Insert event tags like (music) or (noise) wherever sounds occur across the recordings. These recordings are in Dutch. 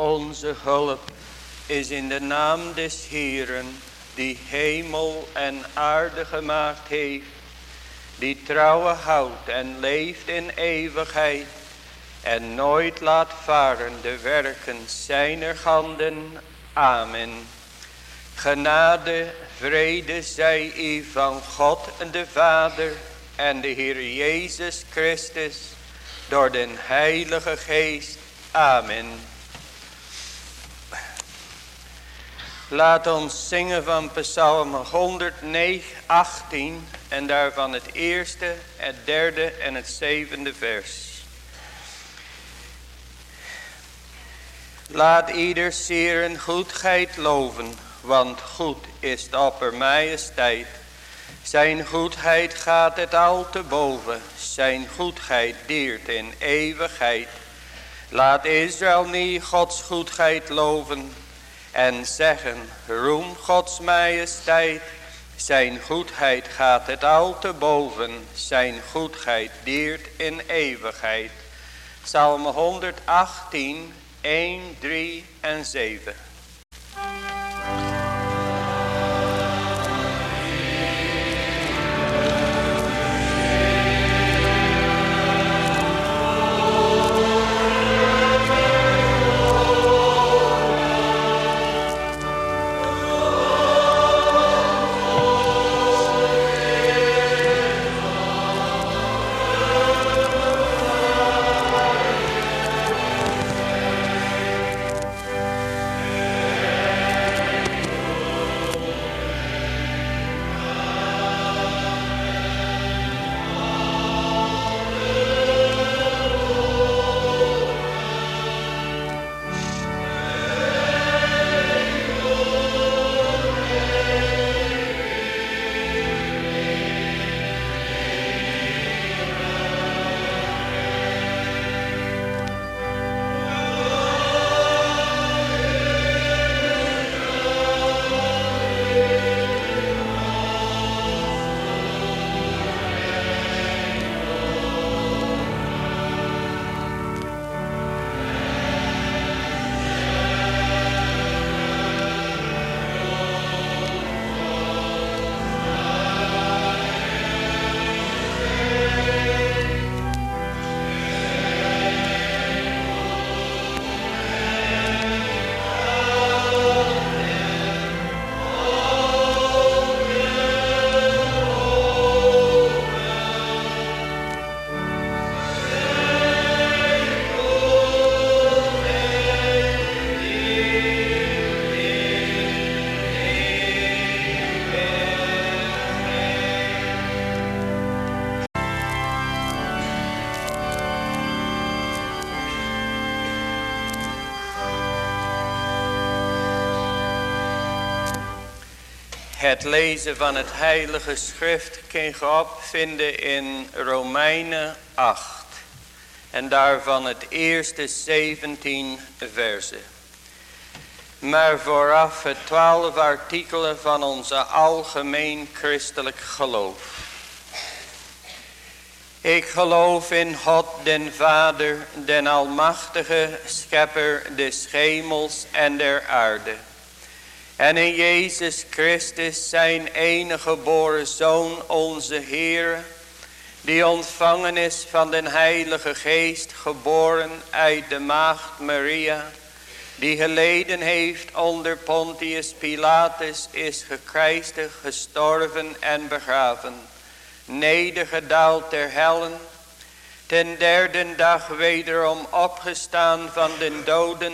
Onze hulp is in de naam des Heeren, die hemel en aarde gemaakt heeft, die trouwe houdt en leeft in eeuwigheid, en nooit laat varen de werken zijner handen. Amen. Genade, vrede zij u van God en de Vader en de Heer Jezus Christus door den Heilige Geest. Amen. Laat ons zingen van Psalm 118 en daarvan het eerste, het derde en het zevende vers. Laat ieder zeer een goedheid loven, want goed is de oppermajesteit. Zijn goedheid gaat het al te boven, zijn goedheid deert in eeuwigheid. Laat Israël niet Gods goedheid loven en zeggen, roem Gods majesteit. Zijn goedheid gaat het al te boven, zijn goedheid deert in eeuwigheid. Psalm 118, 1, 3 en 7. Het lezen van het heilige schrift kun je opvinden in Romeinen 8. En daarvan het eerste 17 versen. Maar vooraf het twaalf artikelen van onze algemeen christelijk geloof. Ik geloof in God den Vader, den almachtige schepper des hemels en der aarde en in Jezus Christus zijn enige geboren Zoon onze Heer, die ontvangen is van den Heilige Geest, geboren uit de Maagd Maria, die geleden heeft onder Pontius Pilatus, is gekruisigd, gestorven en begraven, nedergedaald ter hellen, ten derde dag wederom opgestaan van den doden,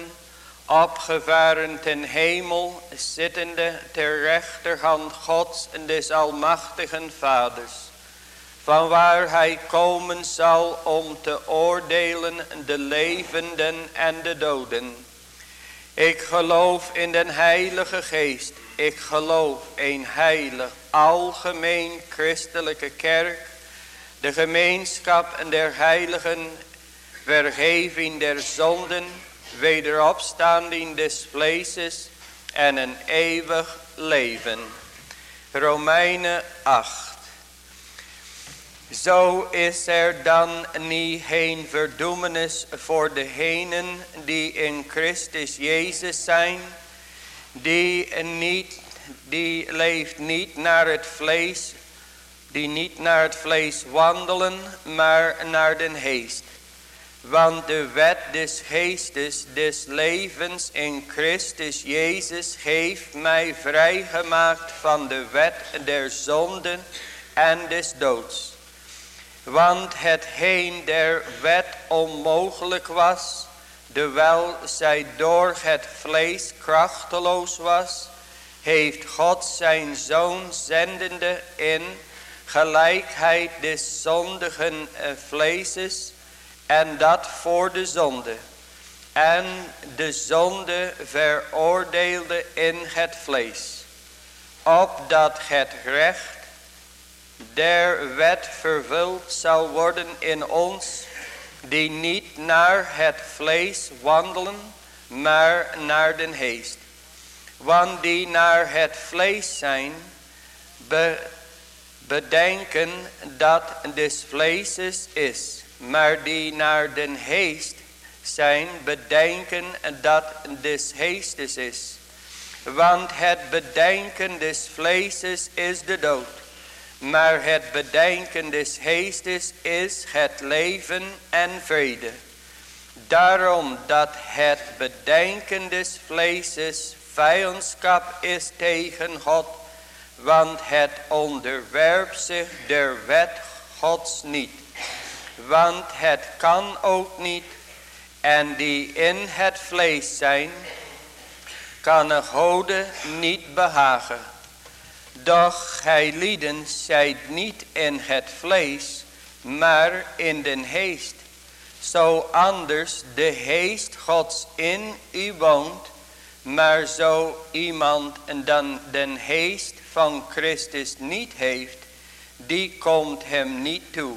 opgevaren ten hemel, zittende ter rechterhand Gods en des almachtigen Vaders, van waar hij komen zal om te oordelen de levenden en de doden. Ik geloof in den heilige geest, ik geloof een heilig, algemeen christelijke kerk, de gemeenschap en der heiligen, vergeving der zonden, wederopstanding des vleeses en een eeuwig leven. Romeinen 8. Zo is er dan niet geen verdoemenis voor degenen die in Christus Jezus zijn, die, niet, die leeft niet naar het vlees, die niet naar het vlees wandelen, maar naar den geest. Want de wet des geestes des levens in Christus Jezus heeft mij vrijgemaakt van de wet der zonden en des doods. Want hetgeen der wet onmogelijk was, terwijl zij door het vlees krachteloos was, heeft God zijn zoon zendende in gelijkheid des zondigen eh, vleeses en dat voor de zonde. En de zonde veroordeelde in het vlees. Opdat het recht der wet vervuld zal worden in ons. Die niet naar het vlees wandelen, maar naar den geest. Want die naar het vlees zijn, bedenken dat des vleeses is maar die naar den heest zijn bedenken dat des heestes is. Want het bedenken des vleeses is de dood. Maar het bedenken des heestes is het leven en vrede. Daarom dat het bedenken des vleeses vijandschap is tegen God. Want het onderwerpt zich der wet Gods niet want het kan ook niet. En die in het vlees zijn, kan een gode niet behagen. Doch gij lieden zijt niet in het vlees, maar in den heest. Zo anders de heest gods in u woont, maar zo iemand dan den heest van Christus niet heeft, die komt hem niet toe.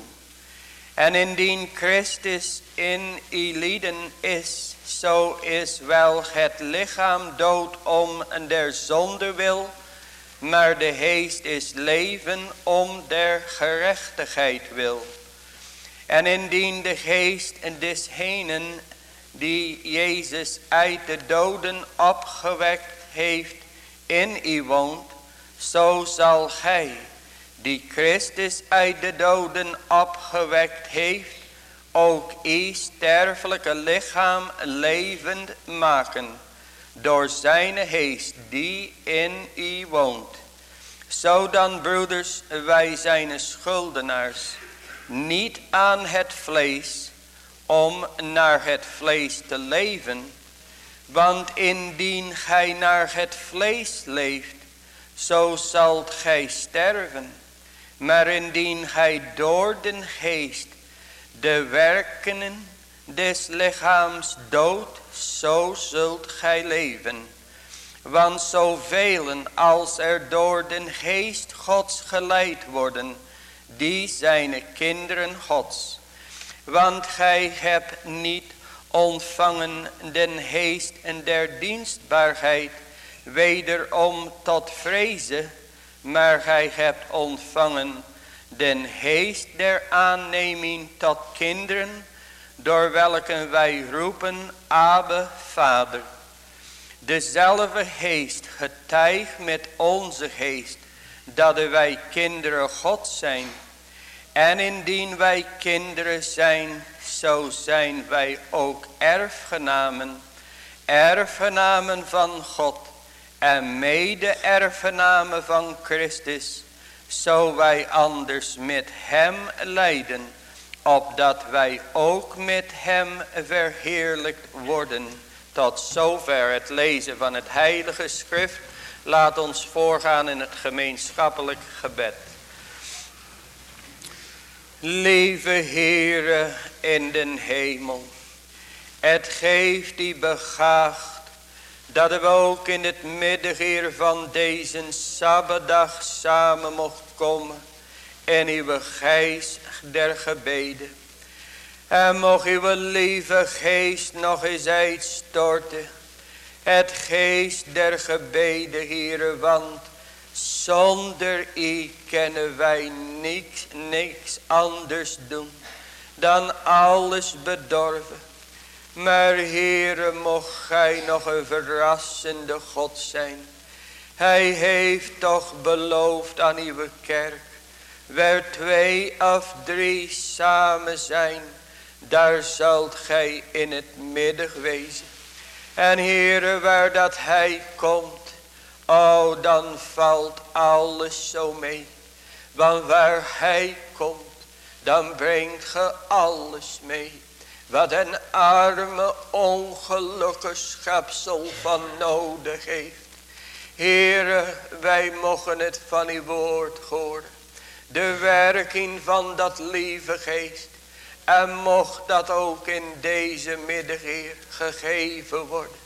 En indien Christus in lieden is, zo is wel het lichaam dood om der zonde wil, maar de geest is leven om der gerechtigheid wil. En indien de geest des henen die Jezus uit de doden opgewekt heeft in u woont, zo zal gij die Christus uit de doden opgewekt heeft, ook uw sterfelijke lichaam levend maken, door zijn geest die in u woont. Zo dan, broeders, wij zijn schuldenaars, niet aan het vlees, om naar het vlees te leven. Want indien gij naar het vlees leeft, zo zult gij sterven. Maar indien gij door den geest de werkenen des lichaams dood, zo zult gij leven. Want zoveel als er door den geest gods geleid worden, die zijn kinderen gods. Want gij hebt niet ontvangen den geest en der dienstbaarheid, wederom tot vrezen, maar gij hebt ontvangen den geest der aanneming tot kinderen, door welke wij roepen, Abe, Vader. Dezelfde geest getuigt met onze geest, dat wij kinderen God zijn. En indien wij kinderen zijn, zo zijn wij ook erfgenamen, erfgenamen van God en mede-erfgenamen van Christus, zo wij anders met hem lijden, opdat wij ook met hem verheerlijkt worden. Tot zover het lezen van het heilige schrift. Laat ons voorgaan in het gemeenschappelijk gebed. Lieve Heere in den hemel, het geeft die begaagd dat we ook in het midden van deze Sabbatdag samen mocht komen. In uw geest der gebeden. En mocht uw lieve geest nog eens uitstorten. Het geest der gebeden, Heere, want Zonder u kunnen wij niks, niks anders doen dan alles bedorven. Maar Heere, mocht gij nog een verrassende God zijn. Hij heeft toch beloofd aan uw kerk. Waar twee of drie samen zijn, daar zult gij in het midden wezen. En Heere, waar dat hij komt, oh dan valt alles zo mee. Want waar hij komt, dan brengt ge alles mee. Wat een arme ongelukkige schepsel van nodig heeft. Heere, wij mogen het van uw woord horen. De werking van dat lieve geest. En mocht dat ook in deze middag, gegeven worden.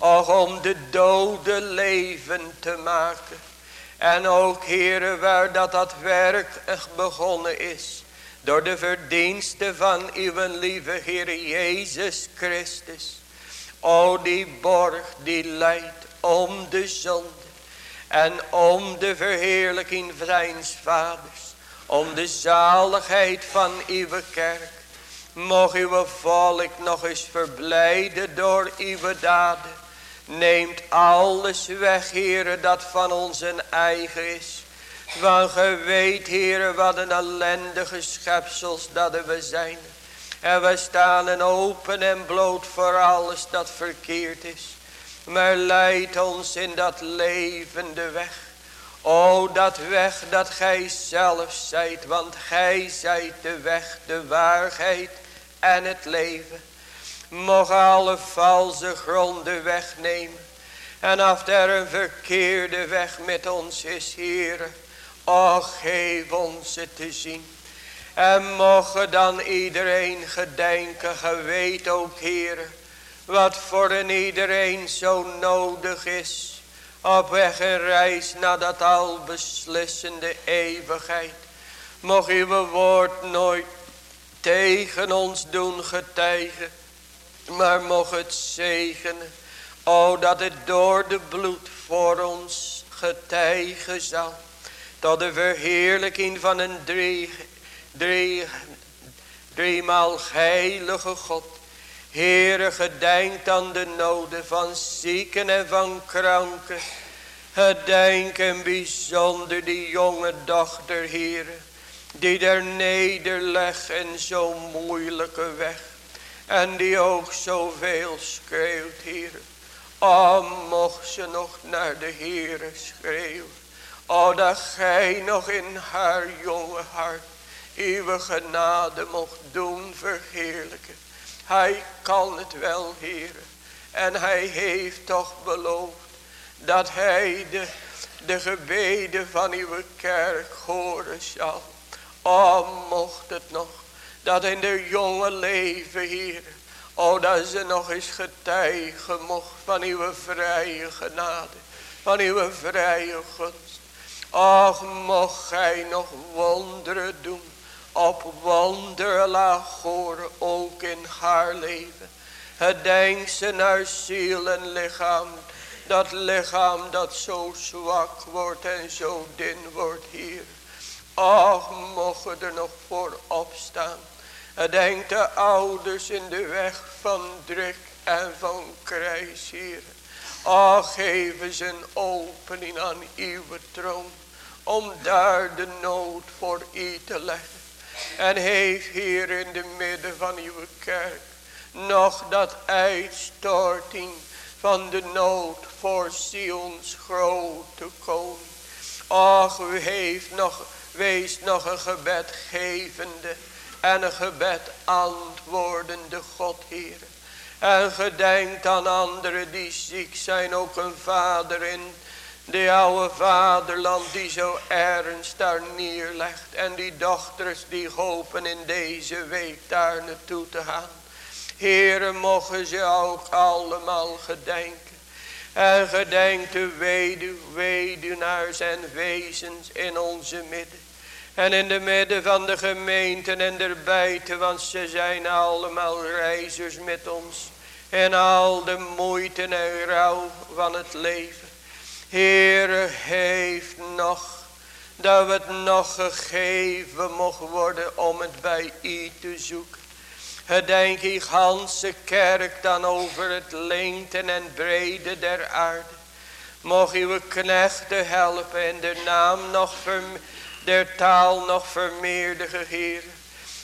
Och, om de dode leven te maken. En ook, Heere, waar dat dat werk begonnen is. Door de verdiensten van uw lieve Heer Jezus Christus. O die borg die leidt om de zonde. En om de verheerlijking zijn vaders. Om de zaligheid van uw kerk. Mocht uw volk nog eens verblijden door uw daden. Neemt alles weg, heren, dat van ons een eigen is. Want ge weet, heren, wat een ellendige schepsels dat we zijn. En we staan en open en bloot voor alles dat verkeerd is. Maar leid ons in dat levende weg. O dat weg dat gij zelf zijt. Want gij zijt de weg, de waarheid en het leven. Mocht alle valse gronden wegnemen. En af een verkeerde weg met ons is, Heer. O geef ons het te zien. En mocht dan iedereen gedenken, geweten ook, Heer. Wat voor een iedereen zo nodig is. Op weg en reis naar dat al beslissende eeuwigheid. Mocht uw woord nooit tegen ons doen getijgen. Maar mocht het zegenen. O dat het door de bloed voor ons getijgen zal. Tot de verheerlijking van een drie, drie, driemaal heilige God. Heere, gedenk aan de noden van zieken en van kranken. Gedenk en bijzonder die jonge dochter, Heere. Die daar nederlegt in zo'n moeilijke weg. En die ook zoveel schreeuwt, Heere. O, mocht ze nog naar de Heere schreeuwen. O, dat gij nog in haar jonge hart uw genade mocht doen verheerlijken. Hij kan het wel, Heer. En hij heeft toch beloofd dat hij de, de gebeden van uw kerk horen zal. O, mocht het nog, dat in de jonge leven, Heer, o, dat ze nog eens getuigen mocht van uw vrije genade, van uw vrije gunst. Och, mocht gij nog wonderen doen op wonderlaag horen ook in haar leven. Gedenk ze naar ziel en lichaam. Dat lichaam dat zo zwak wordt en zo din wordt hier. Och, mogen er nog voor opstaan. Gedenk de ouders in de weg van druk en van kruis hier. Och, geven ze een opening aan uw troon. Om daar de nood voor u te leggen. En heeft hier in de midden van uw kerk nog dat uitstorting van de nood voor Sions grote koning. Och, u heeft nog, wees nog een gebed gevende en een gebed antwoordende God, Heer. En gedenkt aan anderen die ziek zijn, ook een vader in de oude vaderland die zo ernstig daar neerlegt. En die dochters die hopen in deze week daar naartoe te gaan. Heren mogen ze ook allemaal gedenken. En gedenk de weduw, weduwnaars en wezens in onze midden. En in de midden van de gemeenten en erbijten, want ze zijn allemaal reizigers met ons. En al de moeite en rouw van het leven. Heere heeft nog dat het nog gegeven mocht worden om het bij u te zoeken. Gedenk die ganse kerk dan over het lengte en brede der aarde. Mocht uw knechten helpen en de naam nog der taal nog vermeerderen, Heer.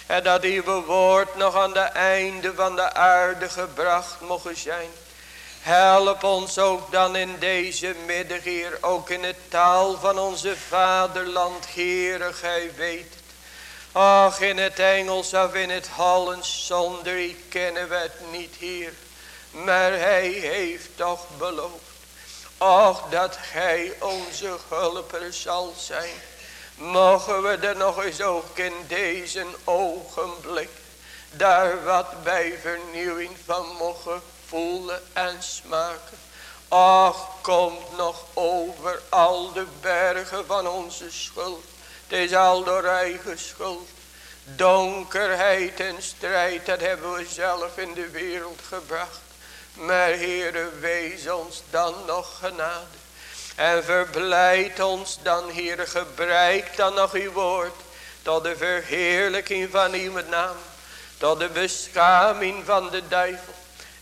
En dat uw woord nog aan de einde van de aarde gebracht mogen zijn. Help ons ook dan in deze middag, Heer, ook in het taal van onze vaderland, Heere, gij weet. Ach, in het Engels of in het Hollands, zonder u kennen we het niet, Heer. Maar hij heeft toch beloofd. Och, dat gij onze hulper zal zijn. Mogen we er nog eens ook in deze ogenblik daar wat bij vernieuwing van mogen voelen en smaken. Ach, komt nog over al de bergen van onze schuld. Het is al door eigen schuld. Donkerheid en strijd, dat hebben we zelf in de wereld gebracht. Maar Heere, wees ons dan nog genade. En verblijd ons dan, Heere, gebruik dan nog uw woord. Tot de verheerlijking van uw naam. Tot de beschaming van de duivel.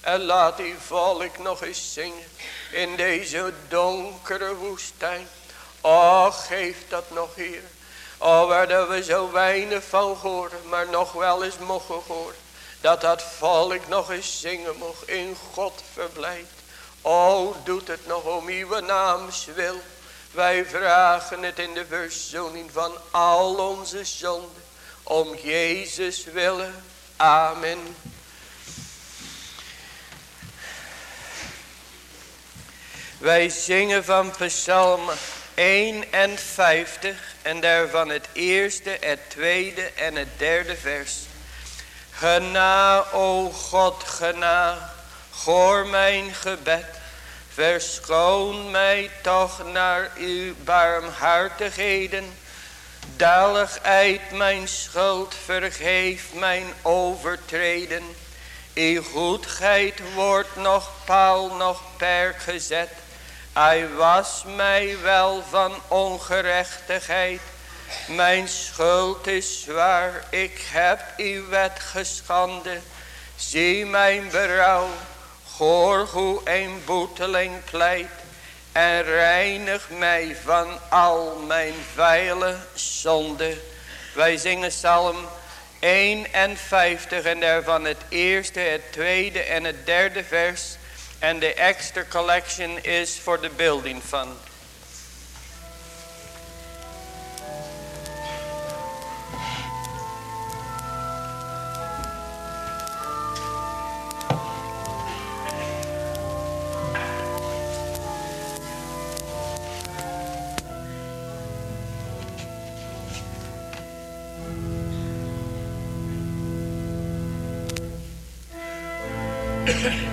En laat uw volk nog eens zingen. In deze donkere woestijn. Och, geef dat nog, Heer. Oh, waar we zo weinig van horen. Maar nog wel eens mogen horen. Dat dat volk nog eens zingen mocht. In God verblijd. O, doet het nog om uw naams wil. Wij vragen het in de verzoening van al onze zonden. Om Jezus willen. Amen. Wij zingen van Psalm 51 en daarvan het eerste, het tweede en het derde vers. Gena, o God, gena, hoor mijn gebed. Verschoon mij toch naar uw barmhartigheden. Dalig uit mijn schuld, vergeef mijn overtreden. Uw goedheid wordt nog paal, nog perk gezet. Hij was mij wel van ongerechtigheid. Mijn schuld is zwaar, ik heb uw wet geschanden. Zie mijn berouw, hoor hoe een boeteling pleit. En reinig mij van al mijn veile zonde. Wij zingen psalm 51 en daarvan het eerste, het tweede en het derde vers. and the extra collection is for the building fund. Yeah. (coughs)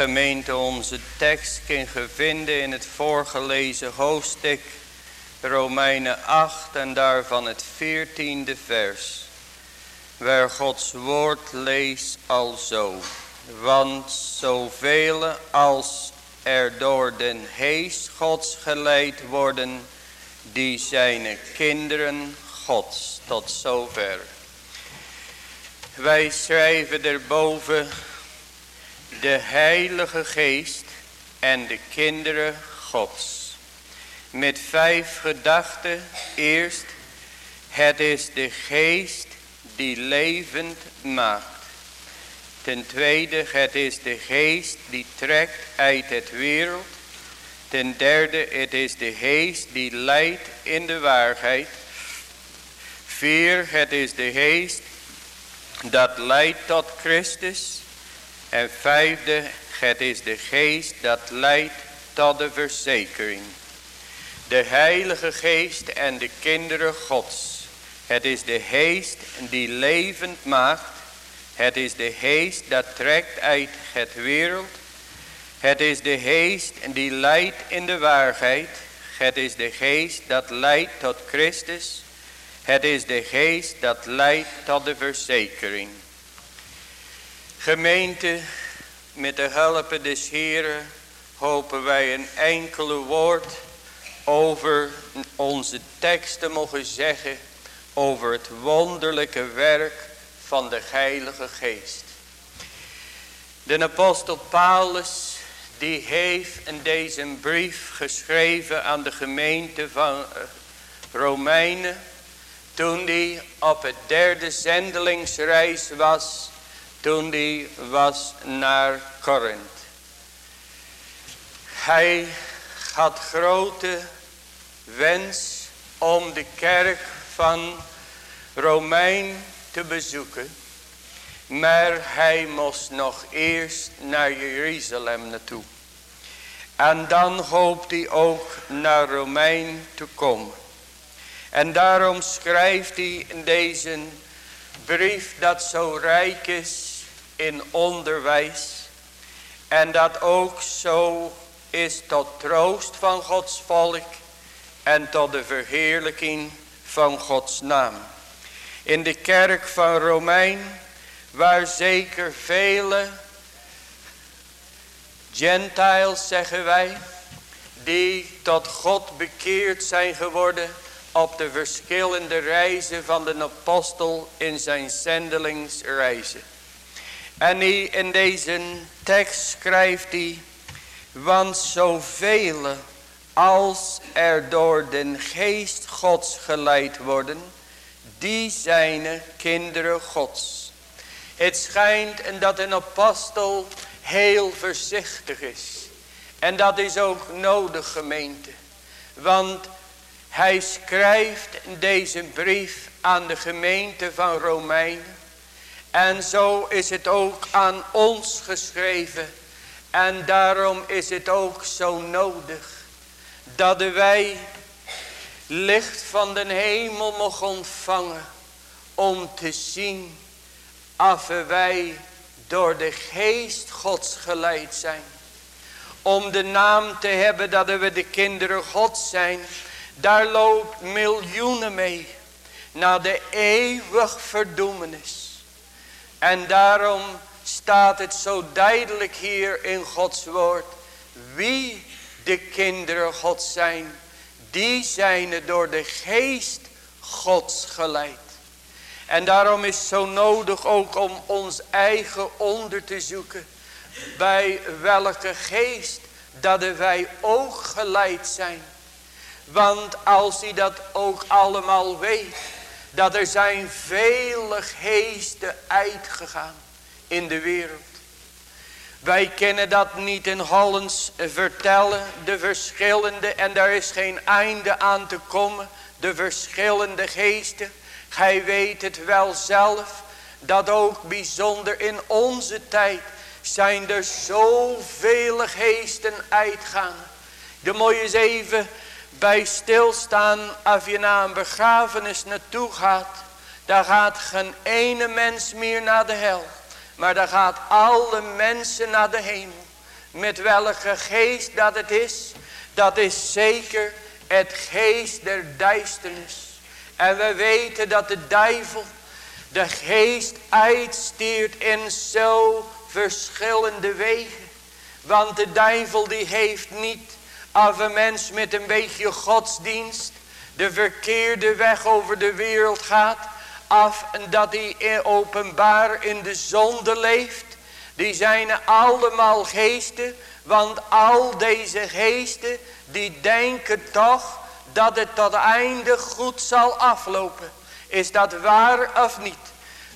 Gemeente onze tekst kan vinden in het voorgelezen hoofdstuk Romeinen 8 en daarvan het 14e vers. Waar Gods woord leest al zo. Want zoveel als er door den geest Gods geleid worden, die zijn kinderen Gods. Tot zover. Wij schrijven erboven de heilige geest en de kinderen Gods. Met vijf gedachten. Eerst, het is de geest die levend maakt. Ten tweede, het is de geest die trekt uit het wereld. Ten derde, het is de geest die leidt in de waarheid. Vier, het is de geest dat leidt tot Christus. En vijfde, het is de geest dat leidt tot de verzekering. De heilige geest en de kinderen gods. Het is de geest die levend maakt. Het is de geest dat trekt uit het wereld. Het is de geest die leidt in de waarheid. Het is de geest dat leidt tot Christus. Het is de geest dat leidt tot de verzekering. Gemeente, met de hulp des Heren hopen wij een enkele woord over onze teksten mogen zeggen over het wonderlijke werk van de Heilige Geest. De apostel Paulus die heeft in deze brief geschreven aan de gemeente van eh, Romeinen toen hij op het derde zendelingsreis was toen hij was naar Korint. Hij had grote wens om de kerk van Romein te bezoeken. Maar hij moest nog eerst naar Jeruzalem naartoe. En dan hoopt hij ook naar Romein te komen. En daarom schrijft hij in deze brief dat zo rijk is in onderwijs. En dat ook zo is tot troost van Gods volk en tot de verheerlijking van Gods naam. In de kerk van Romein, waar zeker vele Gentiles zeggen wij, die tot God bekeerd zijn geworden op de verschillende reizen van de apostel in zijn zendelingsreizen. En in deze tekst schrijft hij, want zoveel als er door den geest gods geleid worden, die zijn kinderen gods. Het schijnt dat een apostel heel voorzichtig is. En dat is ook nodig gemeente. Want hij schrijft deze brief aan de gemeente van Romeinen. En zo is het ook aan ons geschreven. En daarom is het ook zo nodig. Dat wij licht van de hemel mogen ontvangen. Om te zien. Of wij door de geest gods geleid zijn. Om de naam te hebben dat we de kinderen gods zijn. Daar loopt miljoenen mee. Naar de eeuwig verdoemenis. En daarom staat het zo duidelijk hier in Gods woord. Wie de kinderen Gods zijn. Die zijn door de geest Gods geleid. En daarom is het zo nodig ook om ons eigen onder te zoeken. Bij welke geest dat wij ook geleid zijn. Want als hij dat ook allemaal weet dat er zijn vele geesten uitgegaan in de wereld. Wij kennen dat niet in Hollands vertellen, de verschillende, en daar is geen einde aan te komen, de verschillende geesten. Gij weet het wel zelf, dat ook bijzonder in onze tijd zijn er zoveel geesten uitgaan. De mooie eens even bij stilstaan als je naar een begrafenis naartoe gaat. Daar gaat geen ene mens meer naar de hel. Maar daar gaat alle mensen naar de hemel. met welke geest dat het is. Dat is zeker het geest der duisternis. En we weten dat de duivel de geest uitstuurt in zo verschillende wegen. Want de duivel die heeft niet als een mens met een beetje godsdienst de verkeerde weg over de wereld gaat. Af dat hij openbaar in de zonde leeft. Die zijn allemaal geesten. Want al deze geesten die denken toch dat het tot einde goed zal aflopen. Is dat waar of niet?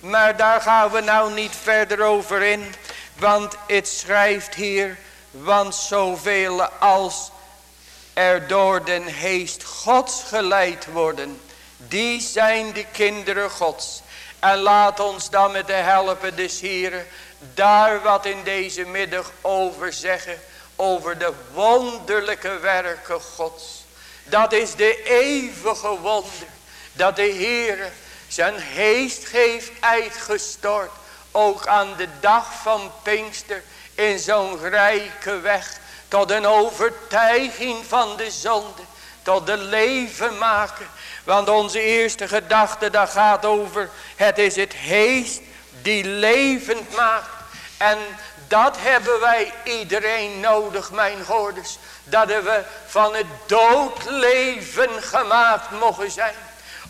Maar daar gaan we nou niet verder over in. Want het schrijft hier. Want zoveel als er door den geest gods geleid worden. Die zijn de kinderen gods. En laat ons dan met de helpen des Heren. Daar wat in deze middag over zeggen. Over de wonderlijke werken gods. Dat is de eeuwige wonder. Dat de Heere zijn geest heeft uitgestort. Ook aan de dag van Pinkster. In zo'n rijke weg. Tot een overtuiging van de zonde. Tot de leven maken. Want onze eerste gedachte dat gaat over. Het is het geest die levend maakt. En dat hebben wij iedereen nodig mijn hoorders. Dat we van het doodleven gemaakt mogen zijn.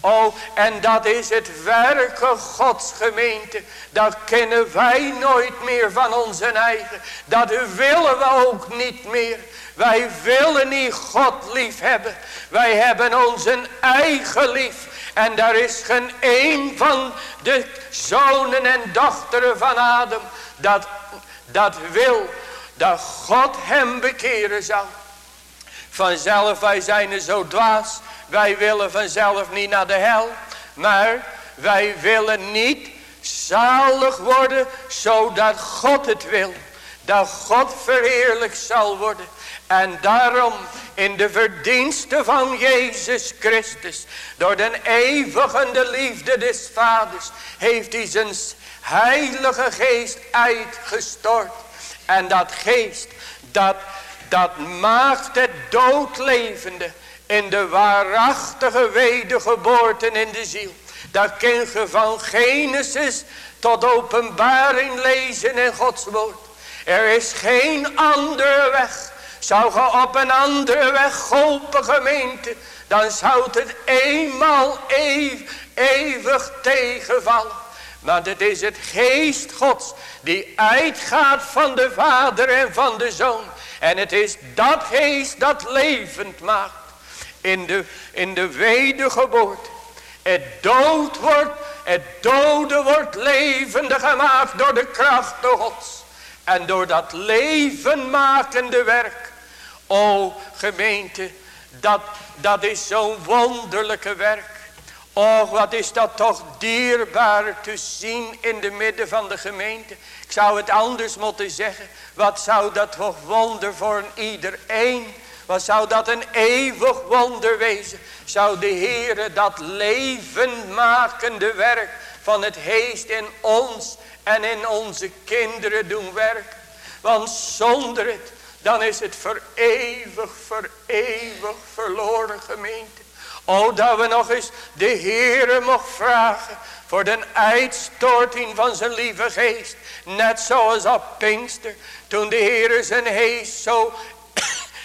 Oh, en dat is het werken Gods gemeente. Dat kennen wij nooit meer van onze eigen. Dat willen we ook niet meer. Wij willen niet God lief hebben. Wij hebben onze eigen lief. En daar is geen een van de zonen en dochteren van Adam. Dat, dat wil dat God hem bekeren zal. Vanzelf wij zijn er zo dwaas wij willen vanzelf niet naar de hel. Maar wij willen niet zalig worden zodat God het wil. Dat God verheerlijk zal worden. En daarom in de verdiensten van Jezus Christus. Door de eeuwige liefde des vaders. Heeft hij zijn heilige geest uitgestort. En dat geest dat, dat maakt het doodlevende in de waarachtige wedergeboorte in de ziel. Dat kun je van Genesis tot openbaring lezen in Gods woord. Er is geen andere weg. Zou je op een andere weg golpen gemeente. Dan zou het eenmaal eeuwig tegenvallen. Want het is het geest gods die uitgaat van de vader en van de zoon. En het is dat geest dat levend maakt in de, in de wedergeboorte. Het dood wordt, het dode wordt levendig gemaakt door de kracht gods. En door dat levenmakende werk. O gemeente, dat, dat is zo'n wonderlijke werk. Och, wat is dat toch dierbaar te zien in de midden van de gemeente. Ik zou het anders moeten zeggen. Wat zou dat toch wonder voor iedereen wat zou dat een eeuwig wonder wezen. Zou de Heere dat levenmakende werk van het heest in ons en in onze kinderen doen werken. Want zonder het, dan is het voor eeuwig, voor eeuwig verloren gemeente. O, dat we nog eens de Heere mocht vragen voor de uitstorting van zijn lieve geest. Net zoals op Pinkster, toen de Heere zijn geest zo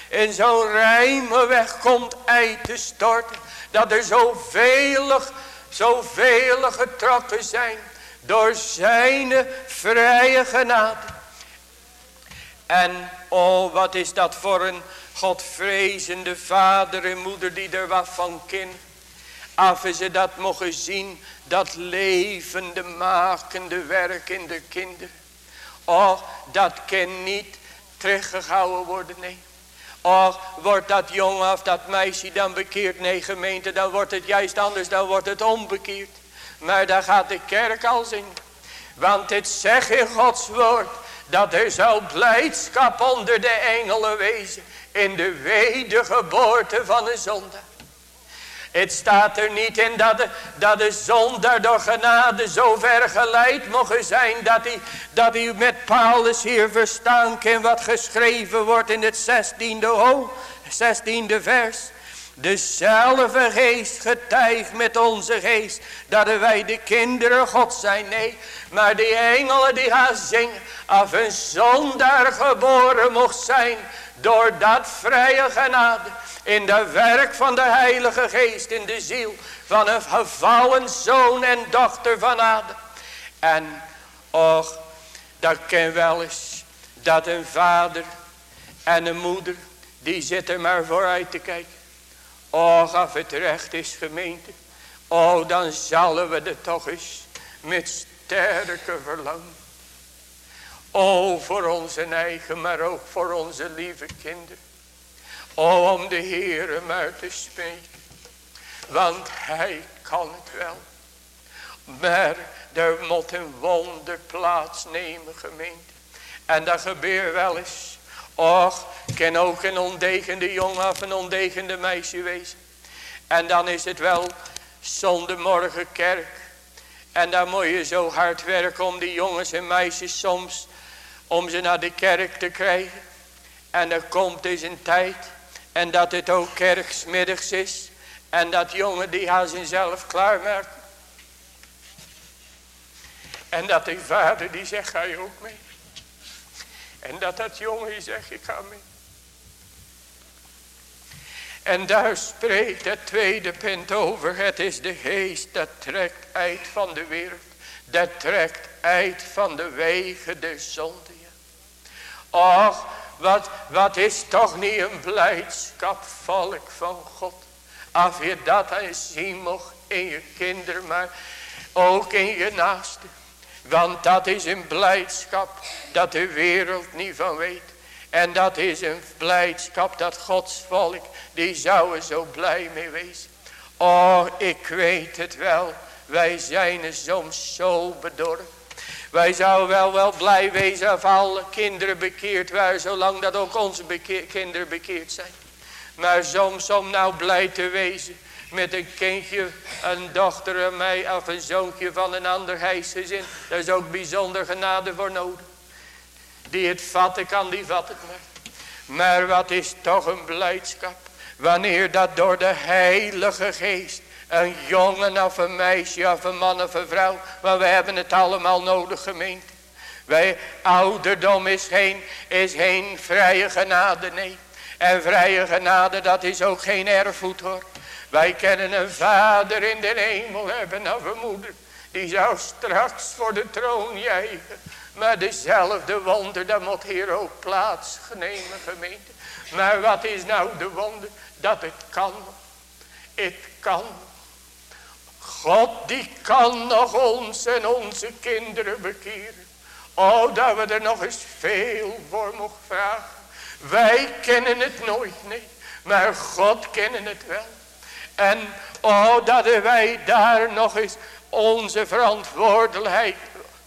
in zo'n rijme weg komt uit te storten. Dat er zoveel, zoveel getrokken zijn door zijn vrije genade. En oh wat is dat voor een godvrezende vader en moeder die er wat van kind. Af ze dat mogen zien, dat levende makende werk in de kinderen. Oh, dat kan niet teruggehouden worden, nee. Och, wordt dat jongen of dat meisje dan bekeerd? Nee gemeente, dan wordt het juist anders, dan wordt het onbekeerd. Maar daar gaat de kerk al zingen. Want het zegt in Gods woord, dat er zal blijdschap onder de engelen wezen. In de wedergeboorte van een zonde. Het staat er niet in dat de, dat door genade zo ver geleid mogen zijn. Dat hij, dat met Paulus hier verstaan kan wat geschreven wordt in het zestiende, ho, zestiende vers. Dezelfde geest getuigt met onze geest. Dat wij de kinderen God zijn. Nee. Maar die engelen die gaan zingen. Of een zondaar geboren mocht zijn. Door dat vrije genade. In de werk van de heilige geest. In de ziel van een gevallen zoon en dochter van Adam. En och. Dat ken wel eens. Dat een vader en een moeder. Die zitten maar vooruit te kijken. Och, als het recht is gemeente. Oh, dan zullen we er toch eens met sterke verlangen. Oh, voor onze eigen, maar ook voor onze lieve kinderen. Om de Heere maar te spreken. Want hij kan het wel. Maar er moet een wonder plaatsnemen gemeente. En dat gebeurt wel eens. Och, kan ook een ondegende jongen of een ondegende meisje wezen. En dan is het wel zondagmorgen kerk. En dan moet je zo hard werken om die jongens en meisjes soms. Om ze naar de kerk te krijgen. En er komt dus een tijd. En dat het ook kerksmiddags is. En dat jongen die gaat zichzelf klaarmaken. En dat die vader die zegt ga je ook mee. En dat dat jongen zegt ik ga mee. En daar spreekt het tweede punt over. Het is de geest dat trekt uit van de wereld. Dat trekt uit van de wegen der zonde. Och, wat, wat is toch niet een blijdschap volk van God. Als je dat eens zien mocht in je kinderen, maar ook in je naaste. Want dat is een blijdschap dat de wereld niet van weet. En dat is een blijdschap dat Gods volk, die zou er zo blij mee wezen. Oh, ik weet het wel. Wij zijn er soms zo bedorven. Wij zouden wel wel blij wezen of alle kinderen bekeerd waren. Zolang dat ook onze kinderen bekeerd zijn. Maar soms om nou blij te wezen met een kindje, een dochter, een mij of een zoontje van een ander huisgezin. Daar is ook bijzonder genade voor nodig. Die het vatten kan, die vat het maar. Maar wat is toch een blijdschap. Wanneer dat door de heilige geest. Een jongen of een meisje of een man of een vrouw. Want we hebben het allemaal nodig gemeente. Wij, ouderdom is geen, is geen vrije genade, nee. En vrije genade, dat is ook geen erfgoed hoor. Wij kennen een vader in de hemel hebben of een moeder. Die zou straks voor de troon juichen. Maar dezelfde wonder, dat moet hier ook plaats nemen gemeente. Maar wat is nou de wonder? Dat het kan. Het kan. God die kan nog ons en onze kinderen bekeren. Oh, dat we er nog eens veel voor mogen vragen. Wij kennen het nooit, nee. Maar God kennen het wel. En oh, dat wij daar nog eens onze verantwoordelijkheid,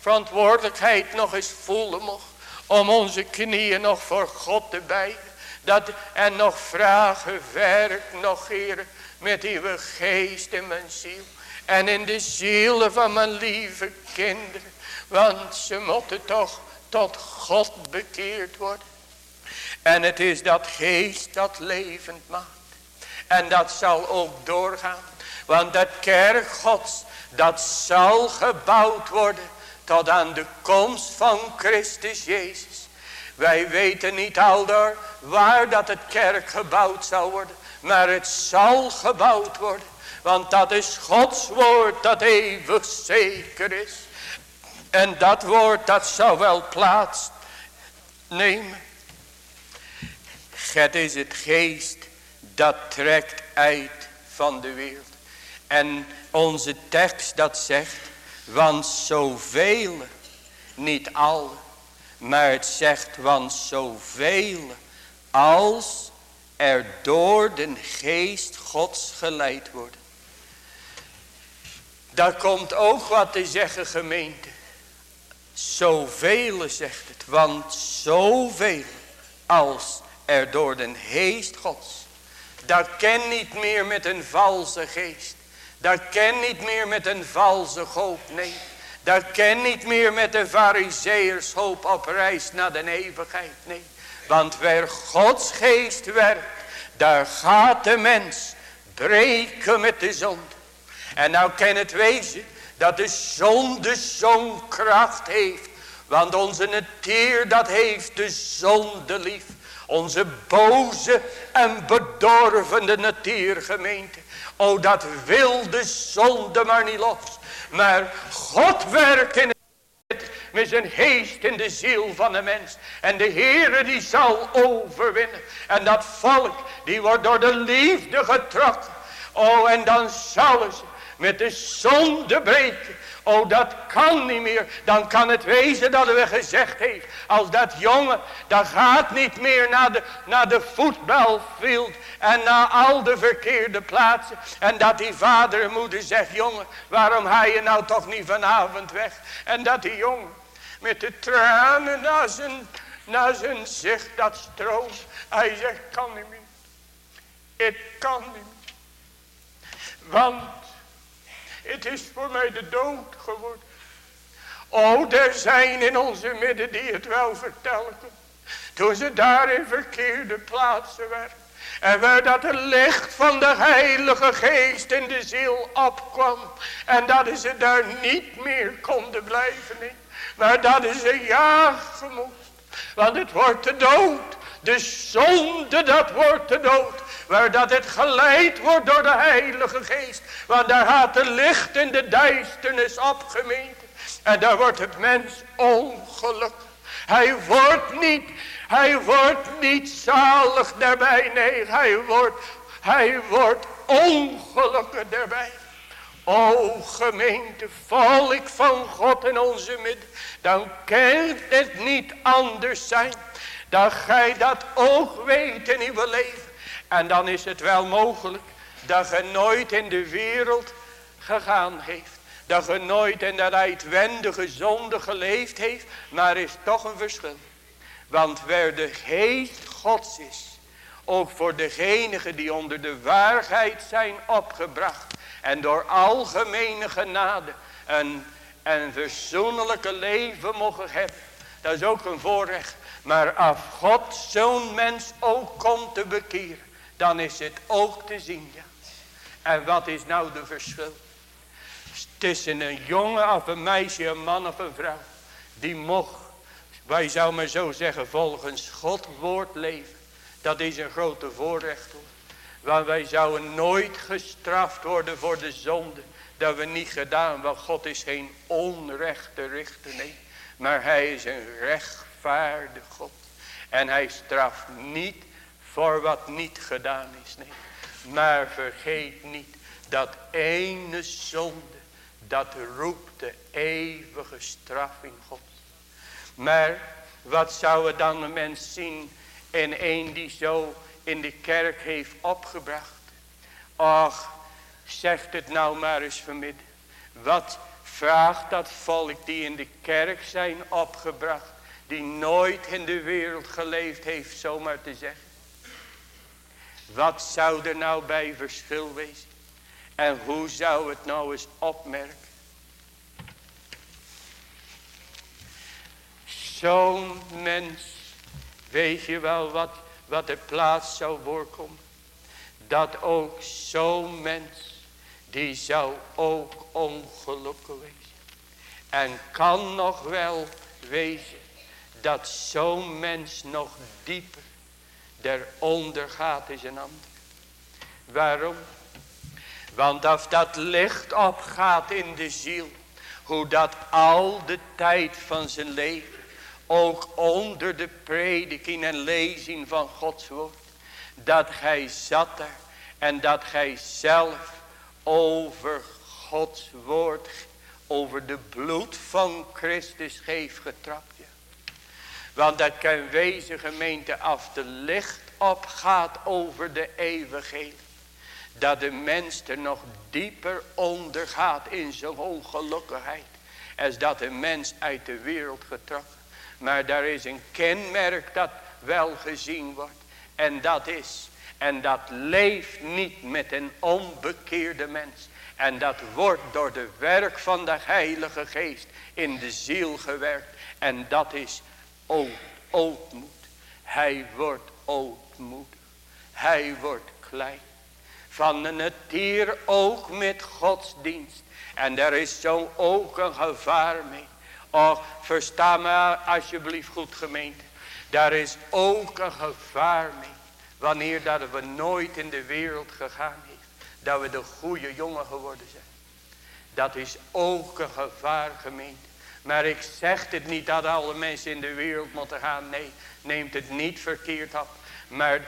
verantwoordelijkheid nog eens voelen mocht. Om onze knieën nog voor God te bijden. Dat, en nog vragen, werk nog, Heer, met uw geest in mijn ziel. En in de zielen van mijn lieve kinderen. Want ze moeten toch tot God bekeerd worden. En het is dat geest dat levend maakt. En dat zal ook doorgaan. Want dat kerk gods, dat zal gebouwd worden tot aan de komst van Christus Jezus. Wij weten niet aldoor waar dat het kerk gebouwd zal worden. Maar het zal gebouwd worden. Want dat is Gods woord dat eeuwig zeker is. En dat woord dat zal wel plaats nemen. Het is het geest dat trekt uit van de wereld. En onze tekst dat zegt, want zoveel, niet alle, maar het zegt, want zoveel als er door de geest gods geleid worden. Daar komt ook wat te zeggen gemeente. Zoveel zegt het, want zoveel als er door de geest gods Dat ken niet meer met een valse geest. Dat ken niet meer met een valse hoop. Nee. Dat ken niet meer met de fariseërs hoop op reis naar de eeuwigheid. Nee. Want waar Gods geest werkt. Daar gaat de mens breken met de zonde. En nou kan het wezen dat de zonde zo'n kracht heeft. Want onze natuur dat heeft de zonde lief. Onze boze en bedorvende natuurgemeente. O dat wil de zonde maar niet los. Maar God werkt in het met zijn geest in de ziel van de mens. En de Heere die zal overwinnen. En dat volk die wordt door de liefde getrokken. O en dan zullen ze met de zonde breken. Oh, dat kan niet meer. Dan kan het wezen dat we gezegd heeft. Als dat jongen, dat gaat niet meer naar de, naar de voetbalveld. En naar al de verkeerde plaatsen. En dat die vader en moeder zegt, jongen, waarom ga je nou toch niet vanavond weg? En dat die jongen met de tranen naar zijn, naar zijn zicht dat stroomt. Hij zegt, kan niet meer. Ik kan niet meer. Want het is voor mij de dood geworden. Oh, er zijn in onze midden die het wel vertellen. Toen ze daar in verkeerde plaatsen werden. En waar dat het licht van de heilige geest in de ziel opkwam. En dat ze daar niet meer konden blijven. Nee. Maar dat ze jagen moest. Want het wordt de dood. De zonde dat wordt de dood. Waar dat het geleid wordt door de heilige geest. Want daar gaat de licht in de duisternis opgemeten. En daar wordt het mens ongelukkig. Hij wordt niet, hij wordt niet zalig daarbij. Nee, hij wordt, hij wordt ongelukkig daarbij. O gemeente, volk van God in onze midden. Dan kan het niet anders zijn. Dat gij dat ook weet in uw leven. En dan is het wel mogelijk dat je nooit in de wereld gegaan heeft. Dat je nooit in dat uitwendige zonde geleefd heeft. Maar er is toch een verschil. Want waar de geest gods is. Ook voor degenen die onder de waarheid zijn opgebracht. En door algemene genade een, een verzoenlijke leven mogen hebben. Dat is ook een voorrecht. Maar als God zo'n mens ook komt te bekeren. Dan is het ook te zien. Ja. En wat is nou de verschil? Tussen een jongen of een meisje, een man of een vrouw. Die mocht, wij zouden maar zo zeggen, volgens God woord leven. Dat is een grote voorrecht hoor. Want wij zouden nooit gestraft worden voor de zonde. Dat we niet gedaan. Want God is geen onrechte richter. Nee. Maar hij is een rechtvaardig God. En hij straft niet voor wat niet gedaan is. Nee. Maar vergeet niet dat ene zonde. Dat roept de eeuwige straf in God. Maar wat zou er dan een mens zien in een die zo in de kerk heeft opgebracht. Och, zegt het nou maar eens vanmiddag. Wat vraagt dat volk die in de kerk zijn opgebracht. Die nooit in de wereld geleefd heeft zomaar te zeggen. Wat zou er nou bij verschil wezen? En hoe zou het nou eens opmerken? Zo'n mens, weet je wel wat wat er plaats zou voorkomen. Dat ook zo'n mens, die zou ook ongelukkig wezen. En kan nog wel wezen dat zo'n mens nog dieper eronder gaat is een ander. Waarom? Want als dat licht opgaat in de ziel, hoe dat al de tijd van zijn leven ook onder de prediking en lezing van Gods woord. Dat gij zat daar en dat gij zelf over Gods woord, over de bloed van Christus heeft getrapt. Want dat kan wezen gemeente als de licht opgaat over de eeuwigheid. Dat de mens er nog dieper onder gaat in zijn ongelukkigheid. Als dat een mens uit de wereld getrokken. Maar daar is een kenmerk dat wel gezien wordt. En dat is, En dat leeft niet met een onbekeerde mens. En dat wordt door de werk van de Heilige Geest in de ziel gewerkt. En dat is ootmoed. Hij wordt ootmoedig. Hij wordt klein. Van een natuur ook met godsdienst. En daar is zo ook een gevaar mee. Och, versta me alsjeblieft goed gemeente. Daar is ook een gevaar mee. Wanneer dat we nooit in de wereld gegaan heeft. Dat we de goede jongen geworden zijn. Dat is ook een gevaar gemeente. Maar ik zeg het niet dat alle mensen in de wereld moeten gaan. Nee, neemt het niet verkeerd op. Maar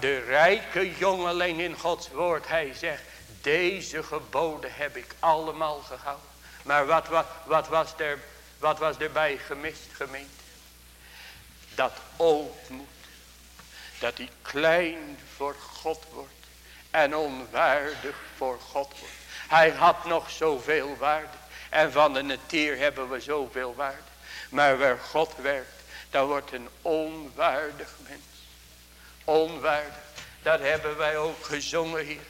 de rijke jongeling in Gods woord. Hij zegt. Deze geboden heb ik allemaal gehouden. Maar wat, wat, wat, was, er, wat was erbij gemist gemeente? Dat ootmoed. Dat hij klein voor God wordt. En onwaardig voor God wordt. Hij had nog zoveel waarde. En van de natuur hebben we zoveel waarde. Maar waar God werkt. Dan wordt een onwaardig mens. Onwaardig. Dat hebben wij ook gezongen hier.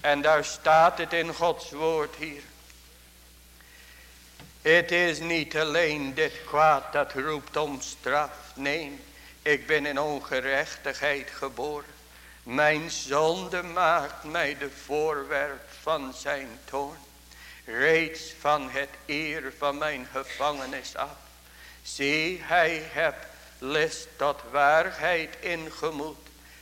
En daar staat het in Gods woord hier. Het is niet alleen dit kwaad dat roept om straf. Nee, ik ben in ongerechtigheid geboren. Mijn zonde maakt mij de voorwerp van zijn toorn. Reeds van het eer van mijn gevangenis af. Zie, hij hebt list tot waarheid ingemoed.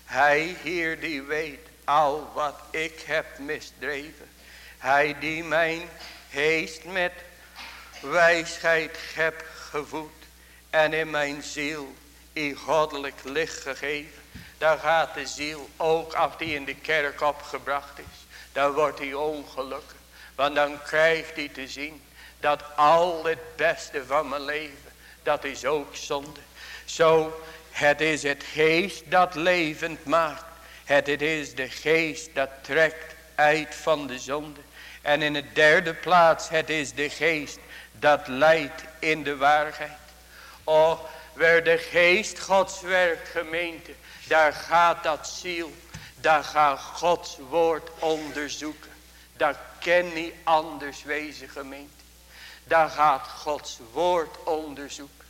Hij hier die weet al wat ik heb misdreven. Hij die mijn geest met wijsheid heb gevoed. En in mijn ziel in goddelijk licht gegeven. Daar gaat de ziel ook als die in de kerk opgebracht is. Dan wordt hij ongelukkig. Want dan krijgt hij te zien dat al het beste van mijn leven, dat is ook zonde. Zo, het is het geest dat levend maakt. Het is de geest dat trekt uit van de zonde. En in de derde plaats, het is de geest dat leidt in de waarheid. Oh, waar de geest Gods werkt gemeente, daar gaat dat ziel, daar gaat Gods woord onderzoeken. Dat kan niet anders wezen gemeente. Daar gaat Gods woord onderzoeken.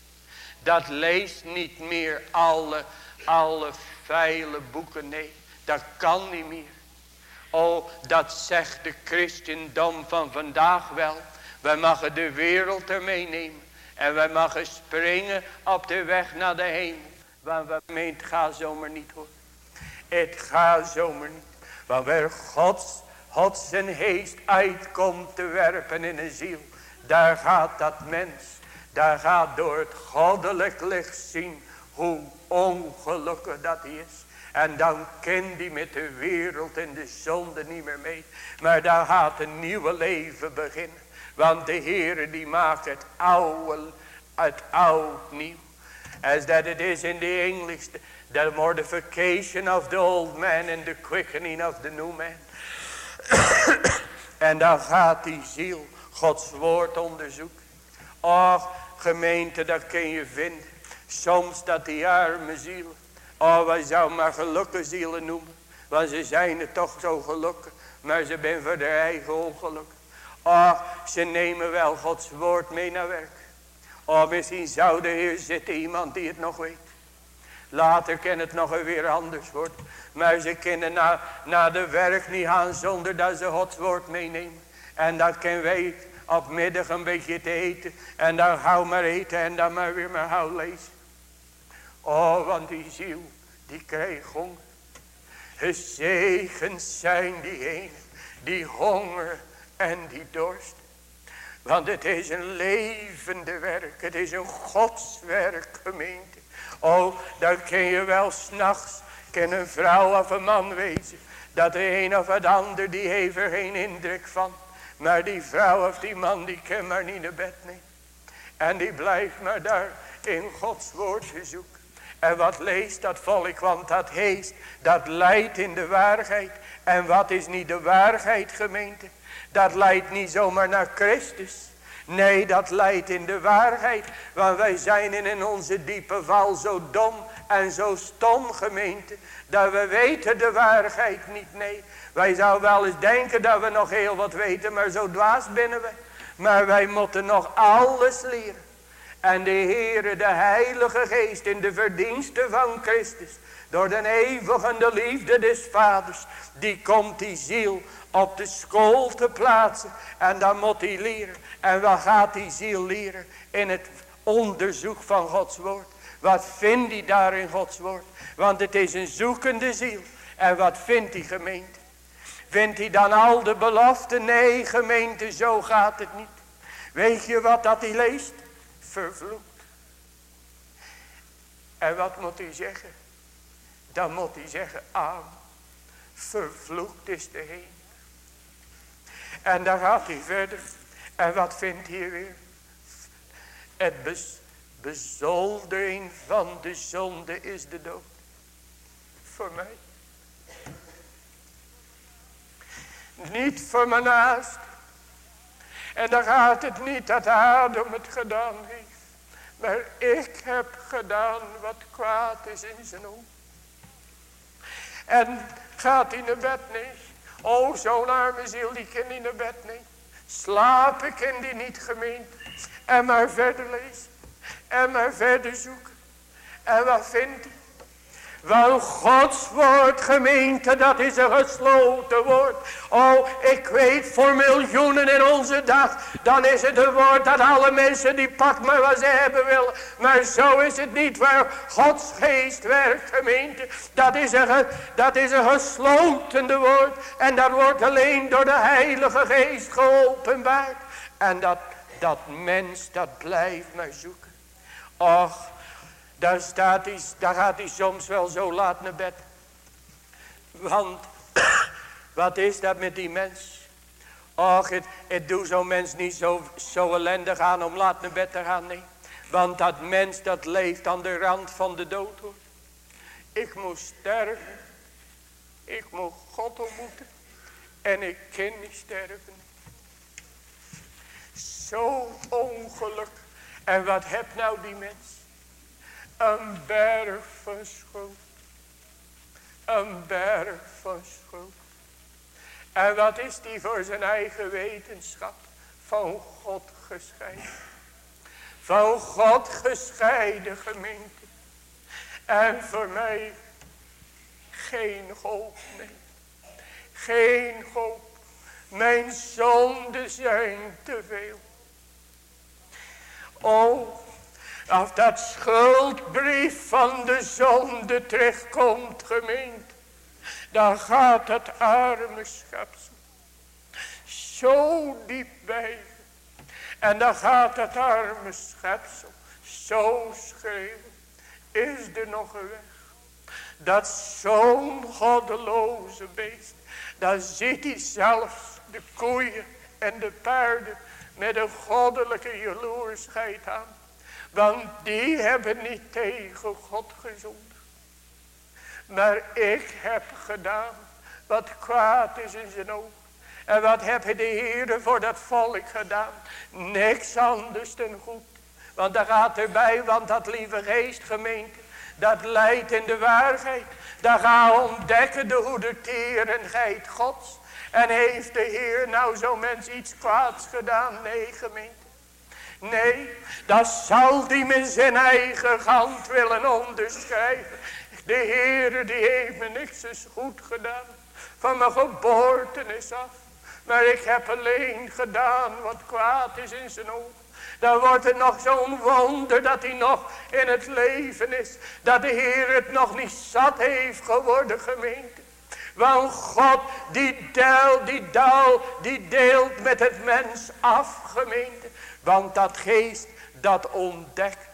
Dat leest niet meer alle, alle feile boeken, nee. Dat kan niet meer. Oh, dat zegt de christendom van vandaag wel. Wij mogen de wereld ermee nemen. En wij mogen springen op de weg naar de hemel. Want we meent, gaat zomaar niet hoor. Het gaat zomaar niet. Want waar Gods, God zijn geest uitkomt te werpen in een ziel. Daar gaat dat mens. Daar gaat door het goddelijk licht zien. Hoe ongelukkig dat hij is. En dan kent hij met de wereld en de zonde niet meer mee. Maar daar gaat een nieuwe leven beginnen. Want de Heere die maakt het oude, het oud nieuw. As that it is in the English, the mortification of the old man and the quickening of the new man. (coughs) en dan gaat die ziel Gods woord onderzoeken. Och, gemeente, dat kun je vinden. Soms dat die arme ziel. Oh, wij zouden maar gelukkige zielen noemen. Want ze zijn er toch zo gelukkig. Maar ze zijn voor de eigen ongeluk. Oh, ze nemen wel Gods woord mee naar werk. Oh, misschien zou de Heer zitten iemand die het nog weet. Later kan het nog weer anders worden. Maar ze kunnen naar, naar de werk niet gaan zonder dat ze Gods woord meenemen. En dat kunnen wij op middag een beetje te eten. En dan gauw maar eten en dan maar weer maar gauw lezen. Oh, want die ziel, die krijgt honger. Gezegend zijn die ene, die honger en die dorst. Want het is een levende werk. Het is een godswerk gemeente. Oh, dan kun je wel s'nachts. Kan een vrouw of een man wezen. Dat de een of het ander die heeft er geen indruk van. Maar die vrouw of die man die kan maar niet naar bed nemen. En die blijft maar daar in Gods woord zoeken. En wat leest dat volk, want dat heest, dat leidt in de waarheid. En wat is niet de waarheid gemeente? Dat leidt niet zomaar naar Christus. Nee, dat leidt in de waarheid. Want wij zijn in onze diepe val zo dom en zo stom gemeente. Dat we weten de waarheid niet. Nee, wij zouden wel eens denken dat we nog heel wat weten. Maar zo dwaas binnen we. Maar wij moeten nog alles leren. En de Heere, de Heilige Geest in de verdiensten van Christus. Door de eeuwige liefde des Vaders. Die komt die ziel op de school te plaatsen. En dan moet hij leren. En wat gaat die ziel leren? In het onderzoek van Gods woord. Wat vindt hij daar in Gods woord? Want het is een zoekende ziel. En wat vindt die gemeente? Vindt hij dan al de beloften? Nee gemeente, zo gaat het niet. Weet je wat dat hij leest? Vervloekt. En wat moet hij zeggen? Dan moet hij zeggen, aan. Vervloekt is de heen. En dan gaat hij verder. En wat vindt hij weer? Het bes bezoldering van de zonde is de dood. Voor mij. Niet voor mijn naast. En dan gaat het niet dat Adam het gedaan heeft. Maar ik heb gedaan wat kwaad is in zijn oog. En gaat hij naar bed? Nee. Oh, zo'n arme ziel, die kan niet naar bed? Nee. Slapen kan die niet gemeend. En maar verder lezen. En maar verder zoeken. En wat vindt hij? Wel Gods woord gemeente, dat is een gesloten woord. Oh, ik weet voor miljoenen in onze dag, dan is het een woord dat alle mensen die pakken maar wat ze hebben willen. Maar zo is het niet waar Gods geest werkt gemeente. Dat is een, dat is een gesloten woord. En dat wordt alleen door de heilige geest geopenbaard. En dat, dat mens dat blijft maar zoeken. Och, daar, staat hij, daar gaat hij soms wel zo laat naar bed. Want wat is dat met die mens? Och, het, het doet zo'n mens niet zo, zo ellendig aan om laat naar bed te gaan. Nee. Want dat mens dat leeft aan de rand van de dood hoor. Ik moet sterven. Ik moet God ontmoeten. En ik kan niet sterven. Zo ongeluk. En wat heb nou die mens? Een berg van schuld. Een berg van schuld. En wat is die voor zijn eigen wetenschap? Van God gescheiden. Van God gescheiden gemeente. En voor mij geen hoop, nee. Geen hoop. Mijn zonden zijn te veel. O, of dat schuldbrief van de zonde terugkomt gemeend. Dan gaat het arme schepsel zo diep bij. En dan gaat het arme schepsel zo schreeuwen. Is er nog een weg? Dat zo'n goddeloze beest. Dan ziet hij zelfs de koeien en de paarden met een goddelijke jaloersheid aan. Want die hebben niet tegen God gezond. Maar ik heb gedaan wat kwaad is in zijn ogen. En wat heb de Heer voor dat volk gedaan? Niks anders dan goed. Want daar gaat erbij, want dat lieve geest gemeente, dat leidt in de waarheid. Daar ga ontdekken de hoedertierenheid gods. En heeft de Heer nou zo mens iets kwaads gedaan? Nee gemeente. Nee, dat zal die met zijn eigen hand willen onderschrijven. De Heere die heeft me niks eens goed gedaan. Van mijn geboortenis af. Maar ik heb alleen gedaan wat kwaad is in zijn ogen. Dan wordt het nog zo'n wonder dat hij nog in het leven is. Dat de Heer het nog niet zat heeft geworden gemeente. Want God die deelt, die dal, die deelt met het mens af gemeente. Want dat geest dat ontdekt.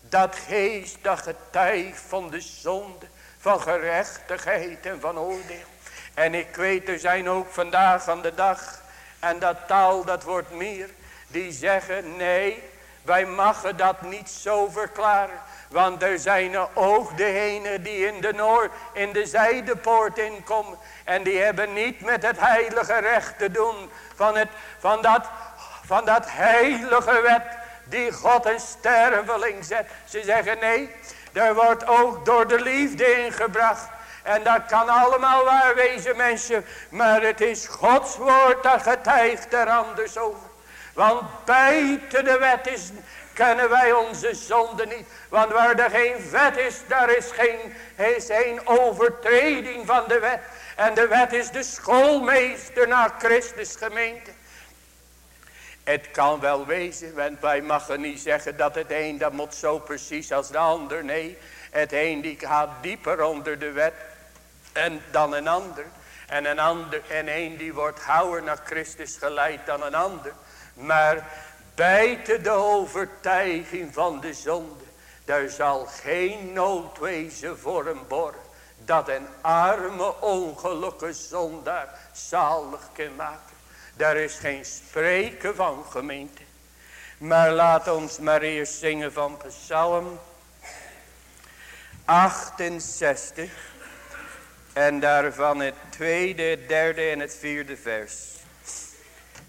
Dat geest dat getuigt van de zonde. Van gerechtigheid en van oordeel. En ik weet er zijn ook vandaag aan de dag. En dat taal dat wordt meer. Die zeggen nee. Wij mogen dat niet zo verklaren. Want er zijn ook degenen die in de noord, in de zijdepoort inkomen. En die hebben niet met het heilige recht te doen. Van, het, van dat van dat heilige wet die God een sterveling zet. Ze zeggen nee, er wordt ook door de liefde ingebracht. En dat kan allemaal waar wezen mensen. Maar het is Gods woord dat getuigt er anders over. Want buiten de wet is, kennen wij onze zonde niet. Want waar er geen wet is, daar is geen, is geen overtreding van de wet. En de wet is de schoolmeester naar Christus gemeente. Het kan wel wezen, want wij mogen niet zeggen dat het een dat moet zo precies als de ander. Nee, het een die gaat dieper onder de wet en dan een ander. En een ander en een die wordt houwer naar Christus geleid dan een ander. Maar buiten de overtuiging van de zonde. Daar zal geen nood wezen voor een borg. Dat een arme ongelukkige zondaar zalig kan maken. Daar is geen spreken van gemeente. Maar laat ons maar eerst zingen van Psalm 68. En daarvan het tweede, derde en het vierde vers.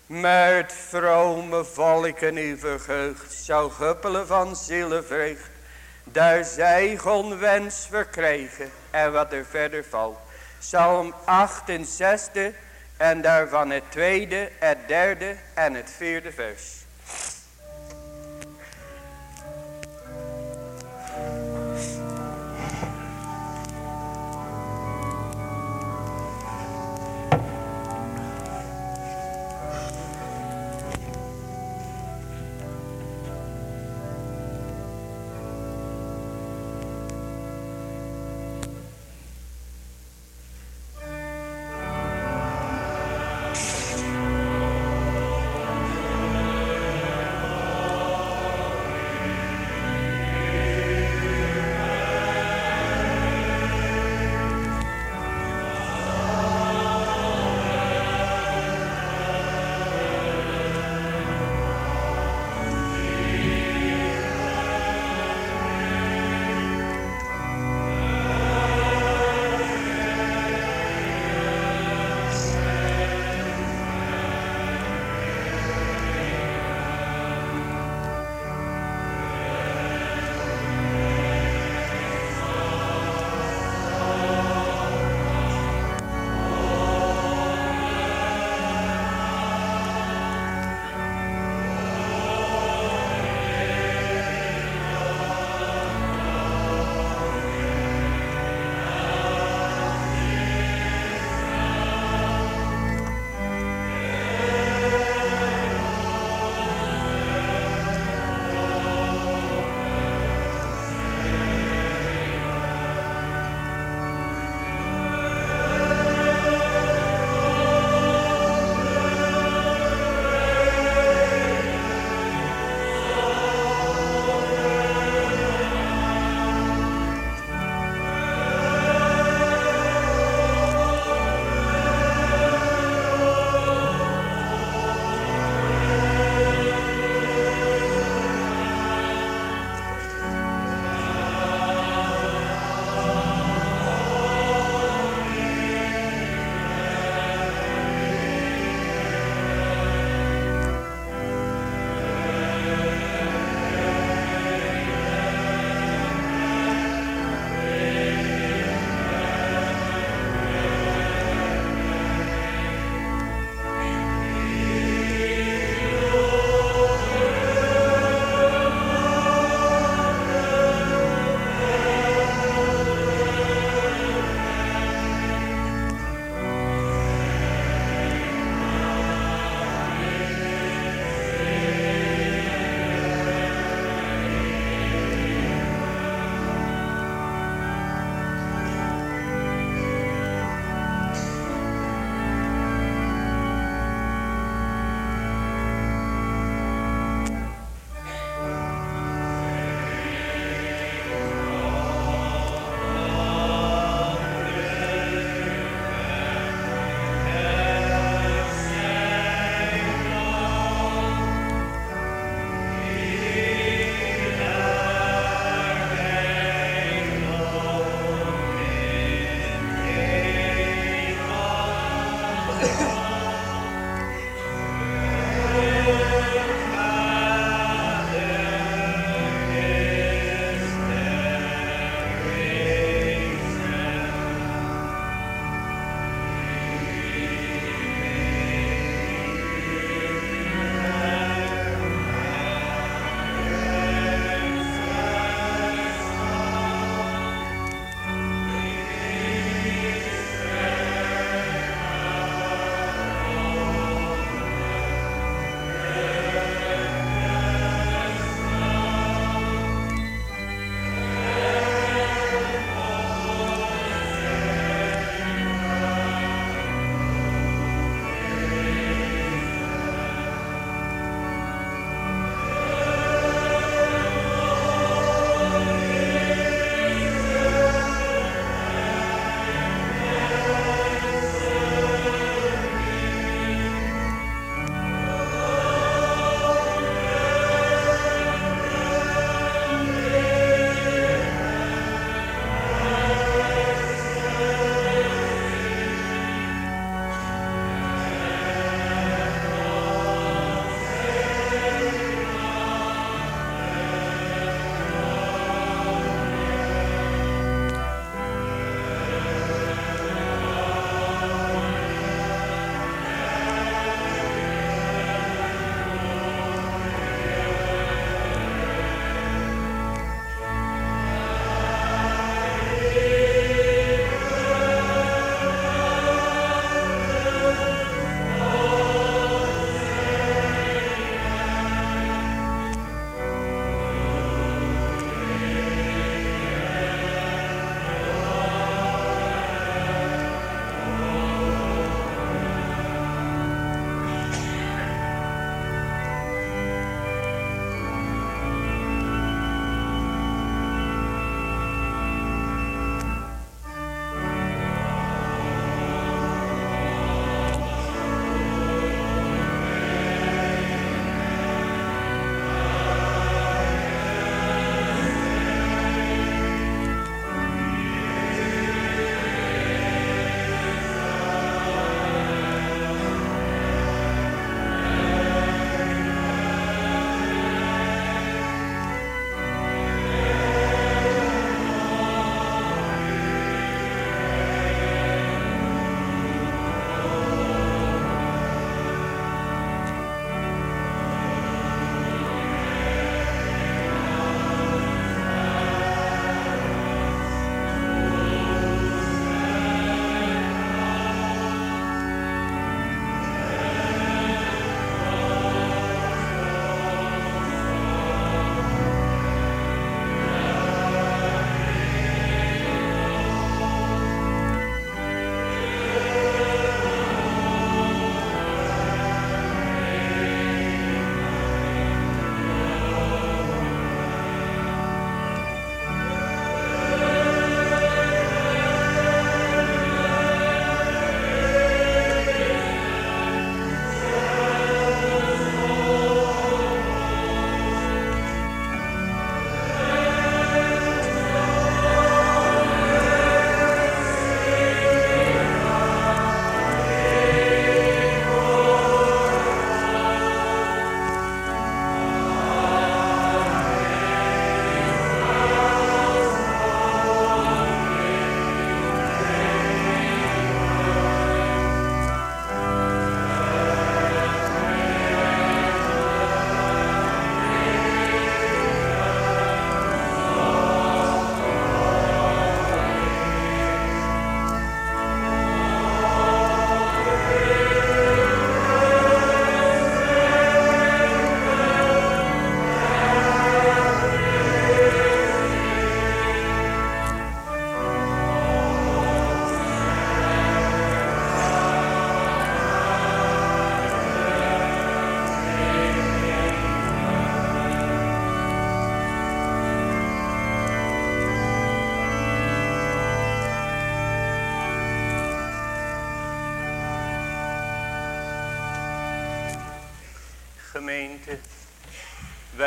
Maar het vrome volk in uw verheugd zou huppelen van zielevreugd. Daar zij gewoon wens verkrijgen en wat er verder valt. Psalm 68 en daarvan het tweede, het derde en het vierde vers.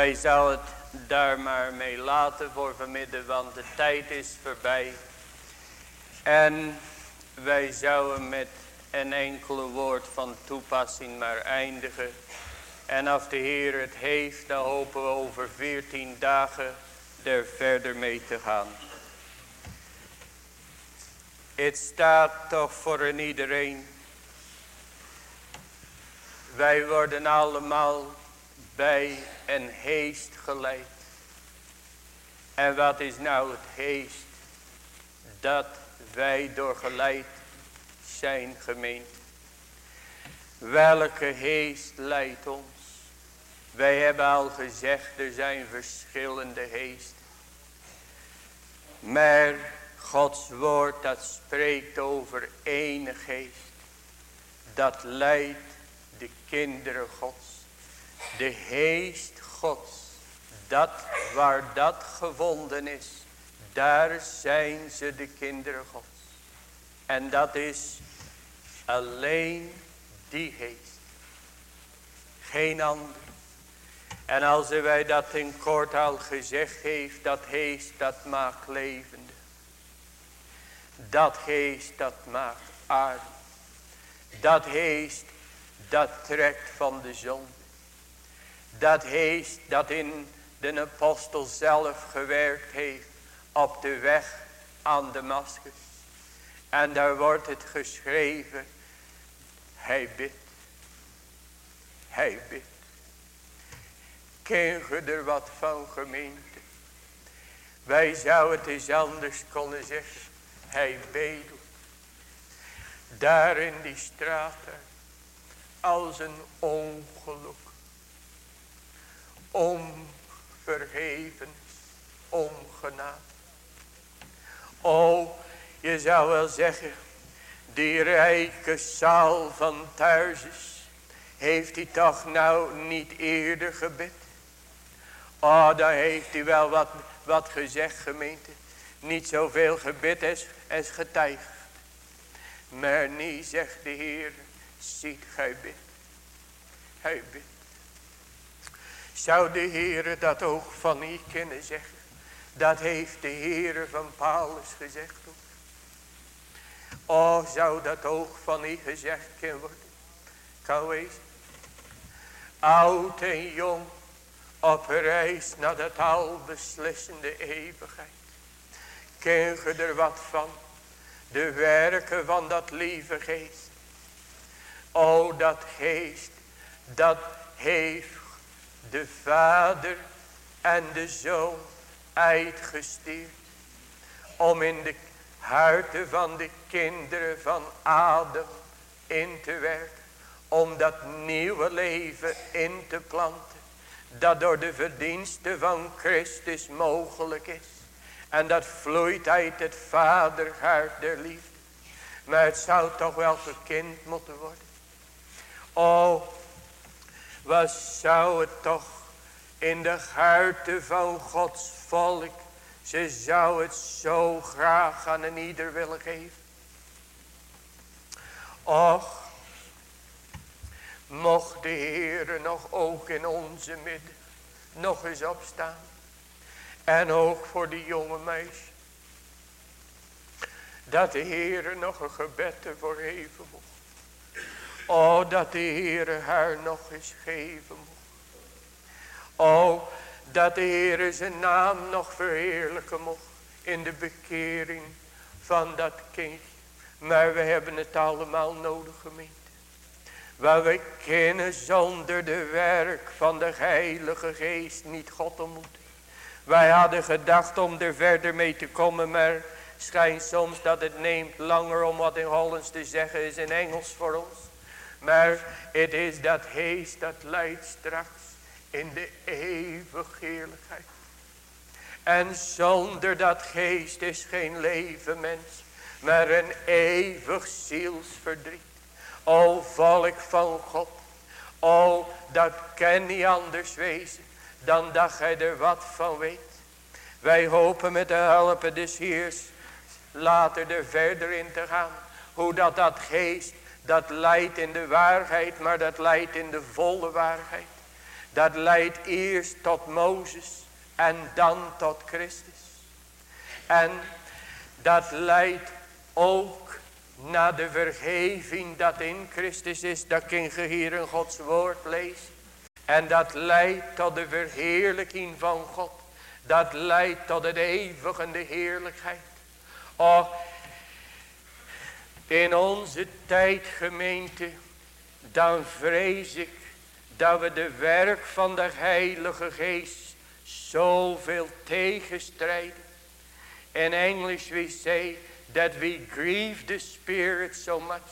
Wij zouden het daar maar mee laten voor vanmiddag, want de tijd is voorbij. En wij zouden met een enkele woord van toepassing maar eindigen. En als de Heer het heeft, dan hopen we over veertien dagen er verder mee te gaan. Het staat toch voor een iedereen. Wij worden allemaal bij een heest geleid. En wat is nou het heest? Dat wij door geleid zijn gemeend. Welke heest leidt ons? Wij hebben al gezegd, er zijn verschillende heesten. Maar Gods woord dat spreekt over ene geest. Dat leidt de kinderen Gods. De geest Gods. Dat waar dat gevonden is. Daar zijn ze de kinderen Gods. En dat is alleen die geest. Geen ander. En als wij dat in kort al gezegd heeft, dat geest dat maakt levende. Dat geest dat maakt aarde. Dat geest dat trekt van de zon. Dat geest dat in de apostel zelf gewerkt heeft op de weg aan Damascus. En daar wordt het geschreven. Hij bidt. Hij bidt. Ken je er wat van gemeente? Wij zouden het eens anders kunnen zeggen. Hij bedelt. Daar in die straten. Als een ongeluk. Om vergevens. Om. O, je zou wel zeggen. Die rijke zaal van Tarsus. Heeft hij toch nou niet eerder gebed? Oh, dan heeft hij wel wat, wat gezegd gemeente. Niet zoveel gebed als, als. Maar niet zegt de Heer. Ziet gij bid. Hij bidt. Zou de Heer dat ook van u kunnen zeggen. Dat heeft de Heer van Paulus gezegd. Ook. Oh, zou dat ook van u gezegd kunnen worden. Kan wezen. Oud en jong op reis naar dat al beslissende eeuwigheid. Ken je er wat van? De werken van dat lieve geest. O dat geest, dat heeft de vader en de zoon uitgestuurd. Om in de harten van de kinderen van Adam in te werken. Om dat nieuwe leven in te planten dat door de verdiensten van Christus mogelijk is. En dat vloeit uit het vaderhart der liefde. Maar het zou toch wel gekend moeten worden. O, wat zou het toch in de harten van Gods volk. Ze zou het zo graag aan een ieder willen geven. Och, Mocht de Heere nog ook in onze midden nog eens opstaan. En ook voor die jonge meisje. Dat de Heere nog een gebed ervoor geven mocht. Oh, dat de Heere haar nog eens geven mocht. Oh, dat de Heere zijn naam nog verheerlijken mocht. In de bekering van dat kindje. Maar we hebben het allemaal nodig gemeen. Waar we kennen zonder de werk van de heilige geest niet God ontmoeten. Wij hadden gedacht om er verder mee te komen, maar schijnt soms dat het neemt langer om wat in Hollands te zeggen is in Engels voor ons. Maar het is dat geest dat leidt straks in de eeuwige heerlijkheid. En zonder dat geest is geen leven mens, maar een eeuwig zielsverdriet. O volk van God. O dat kan niet anders wezen. Dan dat gij er wat van weet. Wij hopen met de hulp des Heers. Later er verder in te gaan. Hoe dat dat geest. Dat leidt in de waarheid. Maar dat leidt in de volle waarheid. Dat leidt eerst tot Mozes en dan tot Christus. En dat leidt ook naar de vergeving dat in Christus is. Dat kun je hier in Gods woord lezen. En dat leidt tot de verheerlijking van God. Dat leidt tot de eeuwige heerlijkheid. Och, in onze tijd gemeente, dan vrees ik dat we de werk van de Heilige Geest zoveel tegenstrijden. In English we say that we grieve the Spirit so much.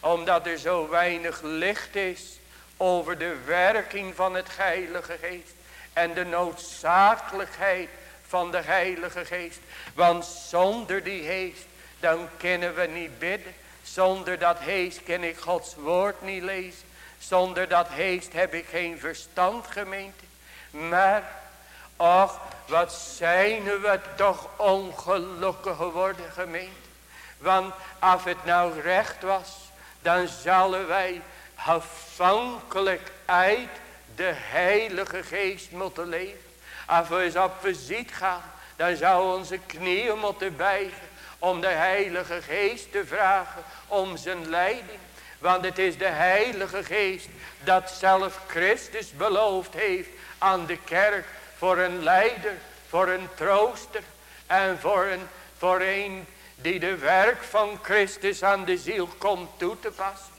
Omdat er zo weinig licht is over de werking van het Heilige Geest. En de noodzakelijkheid van de Heilige Geest. Want zonder die Geest, dan kunnen we niet bidden. Zonder dat Geest kan ik Gods woord niet lezen. Zonder dat Geest heb ik geen verstand gemeente. Maar, ach, wat zijn we toch ongelukkig geworden gemeente. Want als het nou recht was, dan zullen wij afhankelijk uit de heilige geest moeten leven. Als we eens op visite gaan, dan zou onze knieën moeten bijgen om de heilige geest te vragen om zijn leiding. Want het is de heilige geest dat zelf Christus beloofd heeft aan de kerk voor een leider, voor een trooster en voor een, voor een die de werk van Christus aan de ziel komt toe te passen.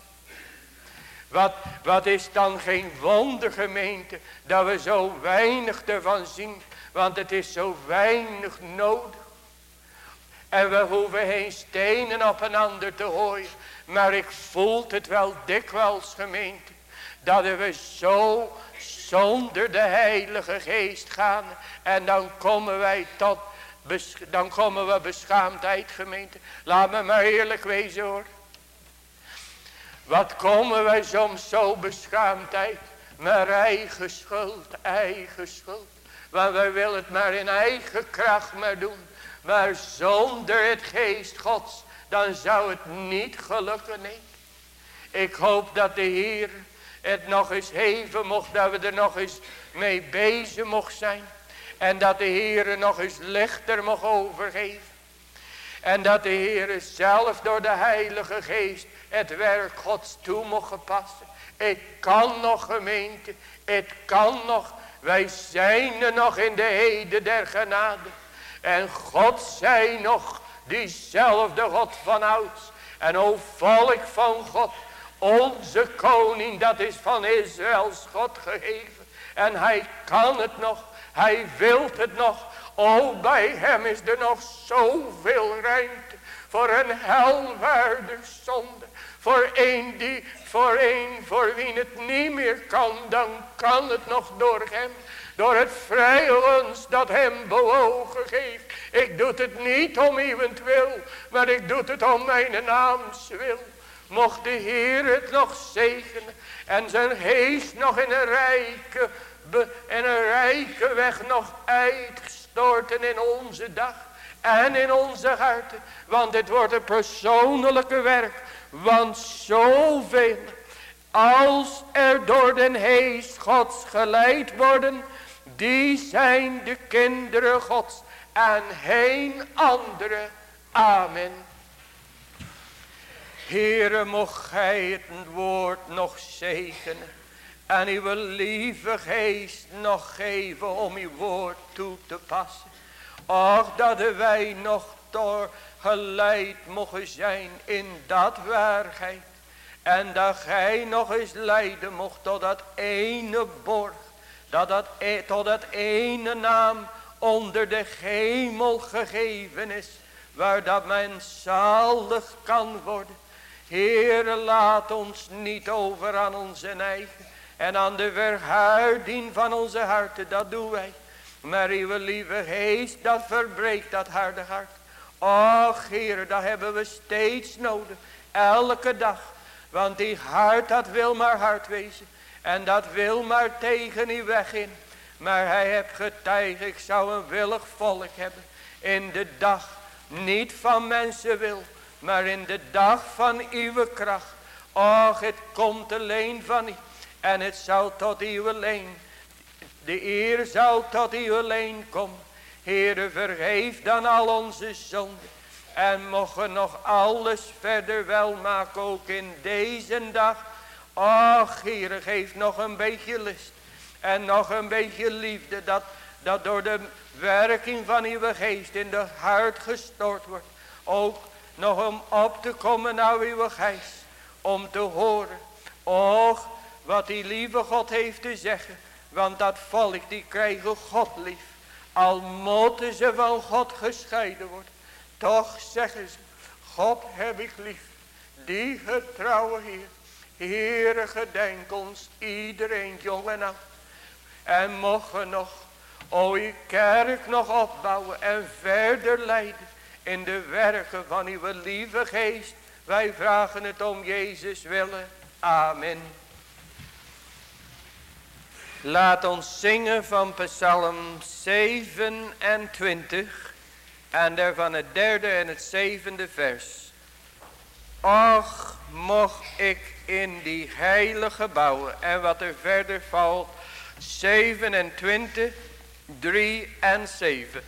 Wat, wat is dan geen wonder gemeente dat we zo weinig ervan zien. Want het is zo weinig nodig. En we hoeven geen stenen op een ander te gooien. Maar ik voel het wel dikwijls gemeente. Dat we zo zonder de heilige geest gaan. En dan komen wij tot, dan komen we beschaamdheid gemeente. Laat me maar eerlijk wezen hoor. Wat komen wij soms zo beschaamdheid. Met eigen schuld, eigen schuld. Want wij willen het maar in eigen kracht maar doen. Maar zonder het geest gods, dan zou het niet gelukken, nee. Ik hoop dat de Heer het nog eens heven mocht, dat we er nog eens mee bezig mocht zijn. En dat de Heer nog eens lichter mocht overgeven. En dat de Heer zelf door de Heilige Geest het werk Gods toe mocht passen. Het kan nog gemeente, het kan nog. Wij zijn er nog in de heden der genade. En God zij nog diezelfde God van ouds. En o volk van God, onze koning, dat is van Israëls God gegeven. En hij kan het nog, hij wilt het nog. O, bij hem is er nog zoveel ruimte voor een helwaarder zonde. Voor een die, voor een voor wie het niet meer kan, dan kan het nog door hem. Door het vrije ons dat hem bewogen geeft. Ik doe het niet om wil, maar ik doe het om mijn naams wil. Mocht de Heer het nog zegenen en zijn geest nog in een rijke, in een rijke weg nog uitstorten in onze dag en in onze harten. Want het wordt een persoonlijke werk. Want zoveel als er door den geest gods geleid worden, die zijn de kinderen gods en geen andere. Amen. Heere, mocht gij het woord nog zegenen. En uw lieve geest nog geven om uw woord toe te passen. Och, dat wij nog door geleid mogen zijn in dat waarheid. En dat gij nog eens leiden mocht tot dat ene borg. Dat dat, e, tot dat ene naam onder de hemel gegeven is. Waar dat men zalig kan worden. Heere laat ons niet over aan onze eigen. En aan de verhuiding van onze harten. Dat doen wij. Maar uw lieve geest dat verbreekt dat harde hart. Och Heer, dat hebben we steeds nodig. Elke dag. Want die hart dat wil maar hard wezen. En dat wil maar tegen uw weg in. Maar hij heeft getuigd, ik zou een willig volk hebben. In de dag, niet van mensen wil, maar in de dag van uw kracht. Och, het komt alleen van u. En het zal tot uw alleen De eer zal tot u alleen komen. Heere vergeef dan al onze zonden. En mogen nog alles verder wel maken ook in deze dag. Och Heere geef nog een beetje lust. En nog een beetje liefde dat, dat door de werking van uw geest in de hart gestort wordt. Ook nog om op te komen naar uw geest. Om te horen. Och wat die lieve God heeft te zeggen. Want dat volk die krijgen God lief. Al moeten ze van God gescheiden worden. Toch zeggen ze. God heb ik lief. Die getrouwe Heer. Heere gedenk ons iedereen jong en oud. En mogen nog. O uw kerk nog opbouwen. En verder leiden. In de werken van uw lieve geest. Wij vragen het om Jezus willen. Amen. Laat ons zingen van Psalm 27 en daarvan het derde en het zevende vers. Och, mocht ik in die heilige bouwen en wat er verder valt, 27, 3 en 7.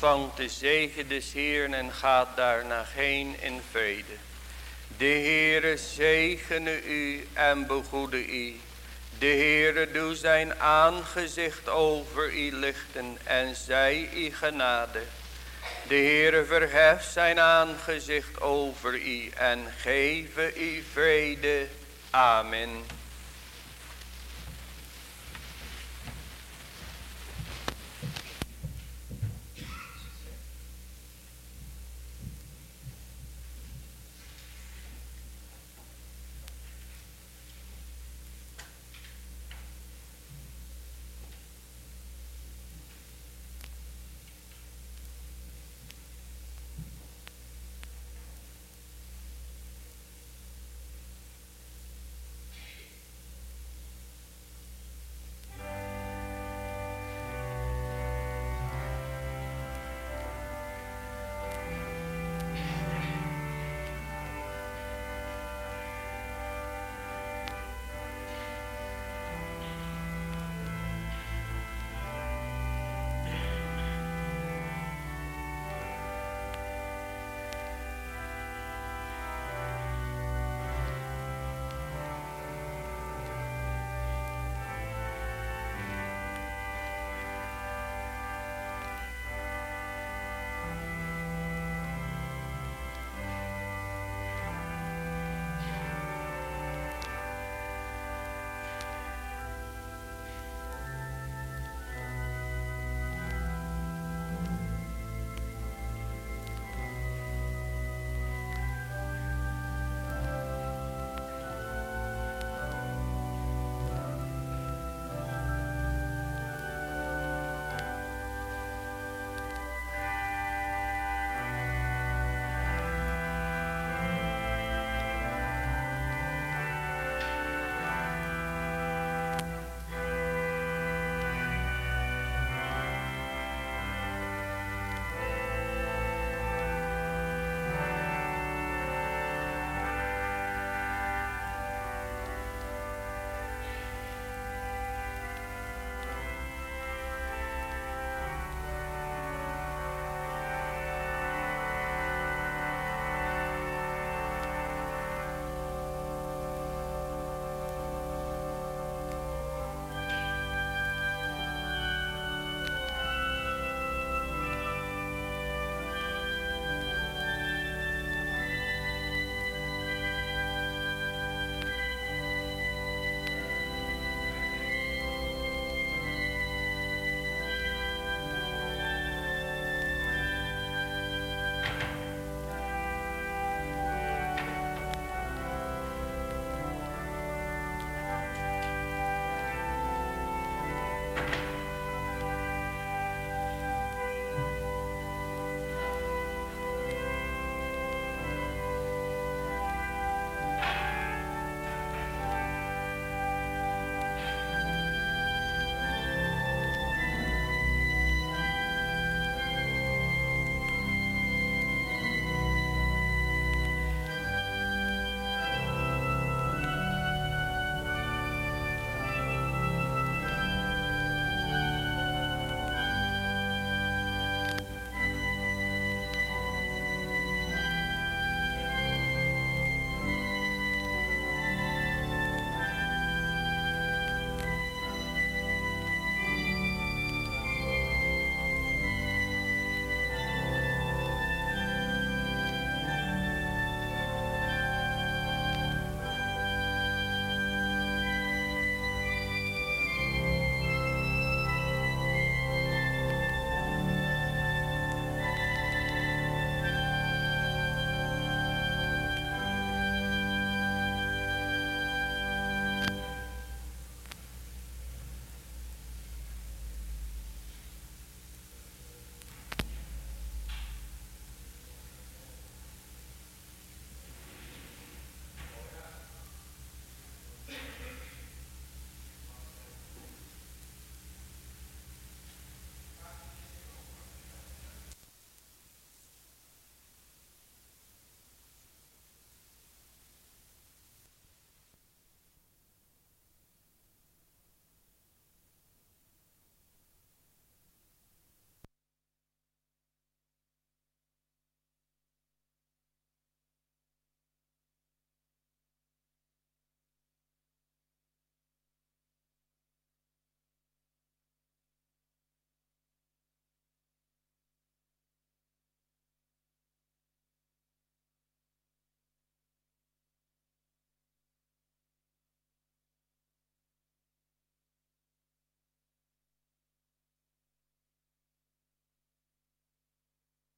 Ontvangt de zegen des Heeren en gaat daarna heen in vrede. De Heere zegene u en begoede u. De Heere doe zijn aangezicht over u lichten en zij u genade. De Heere verheft zijn aangezicht over u en geven u vrede. Amen.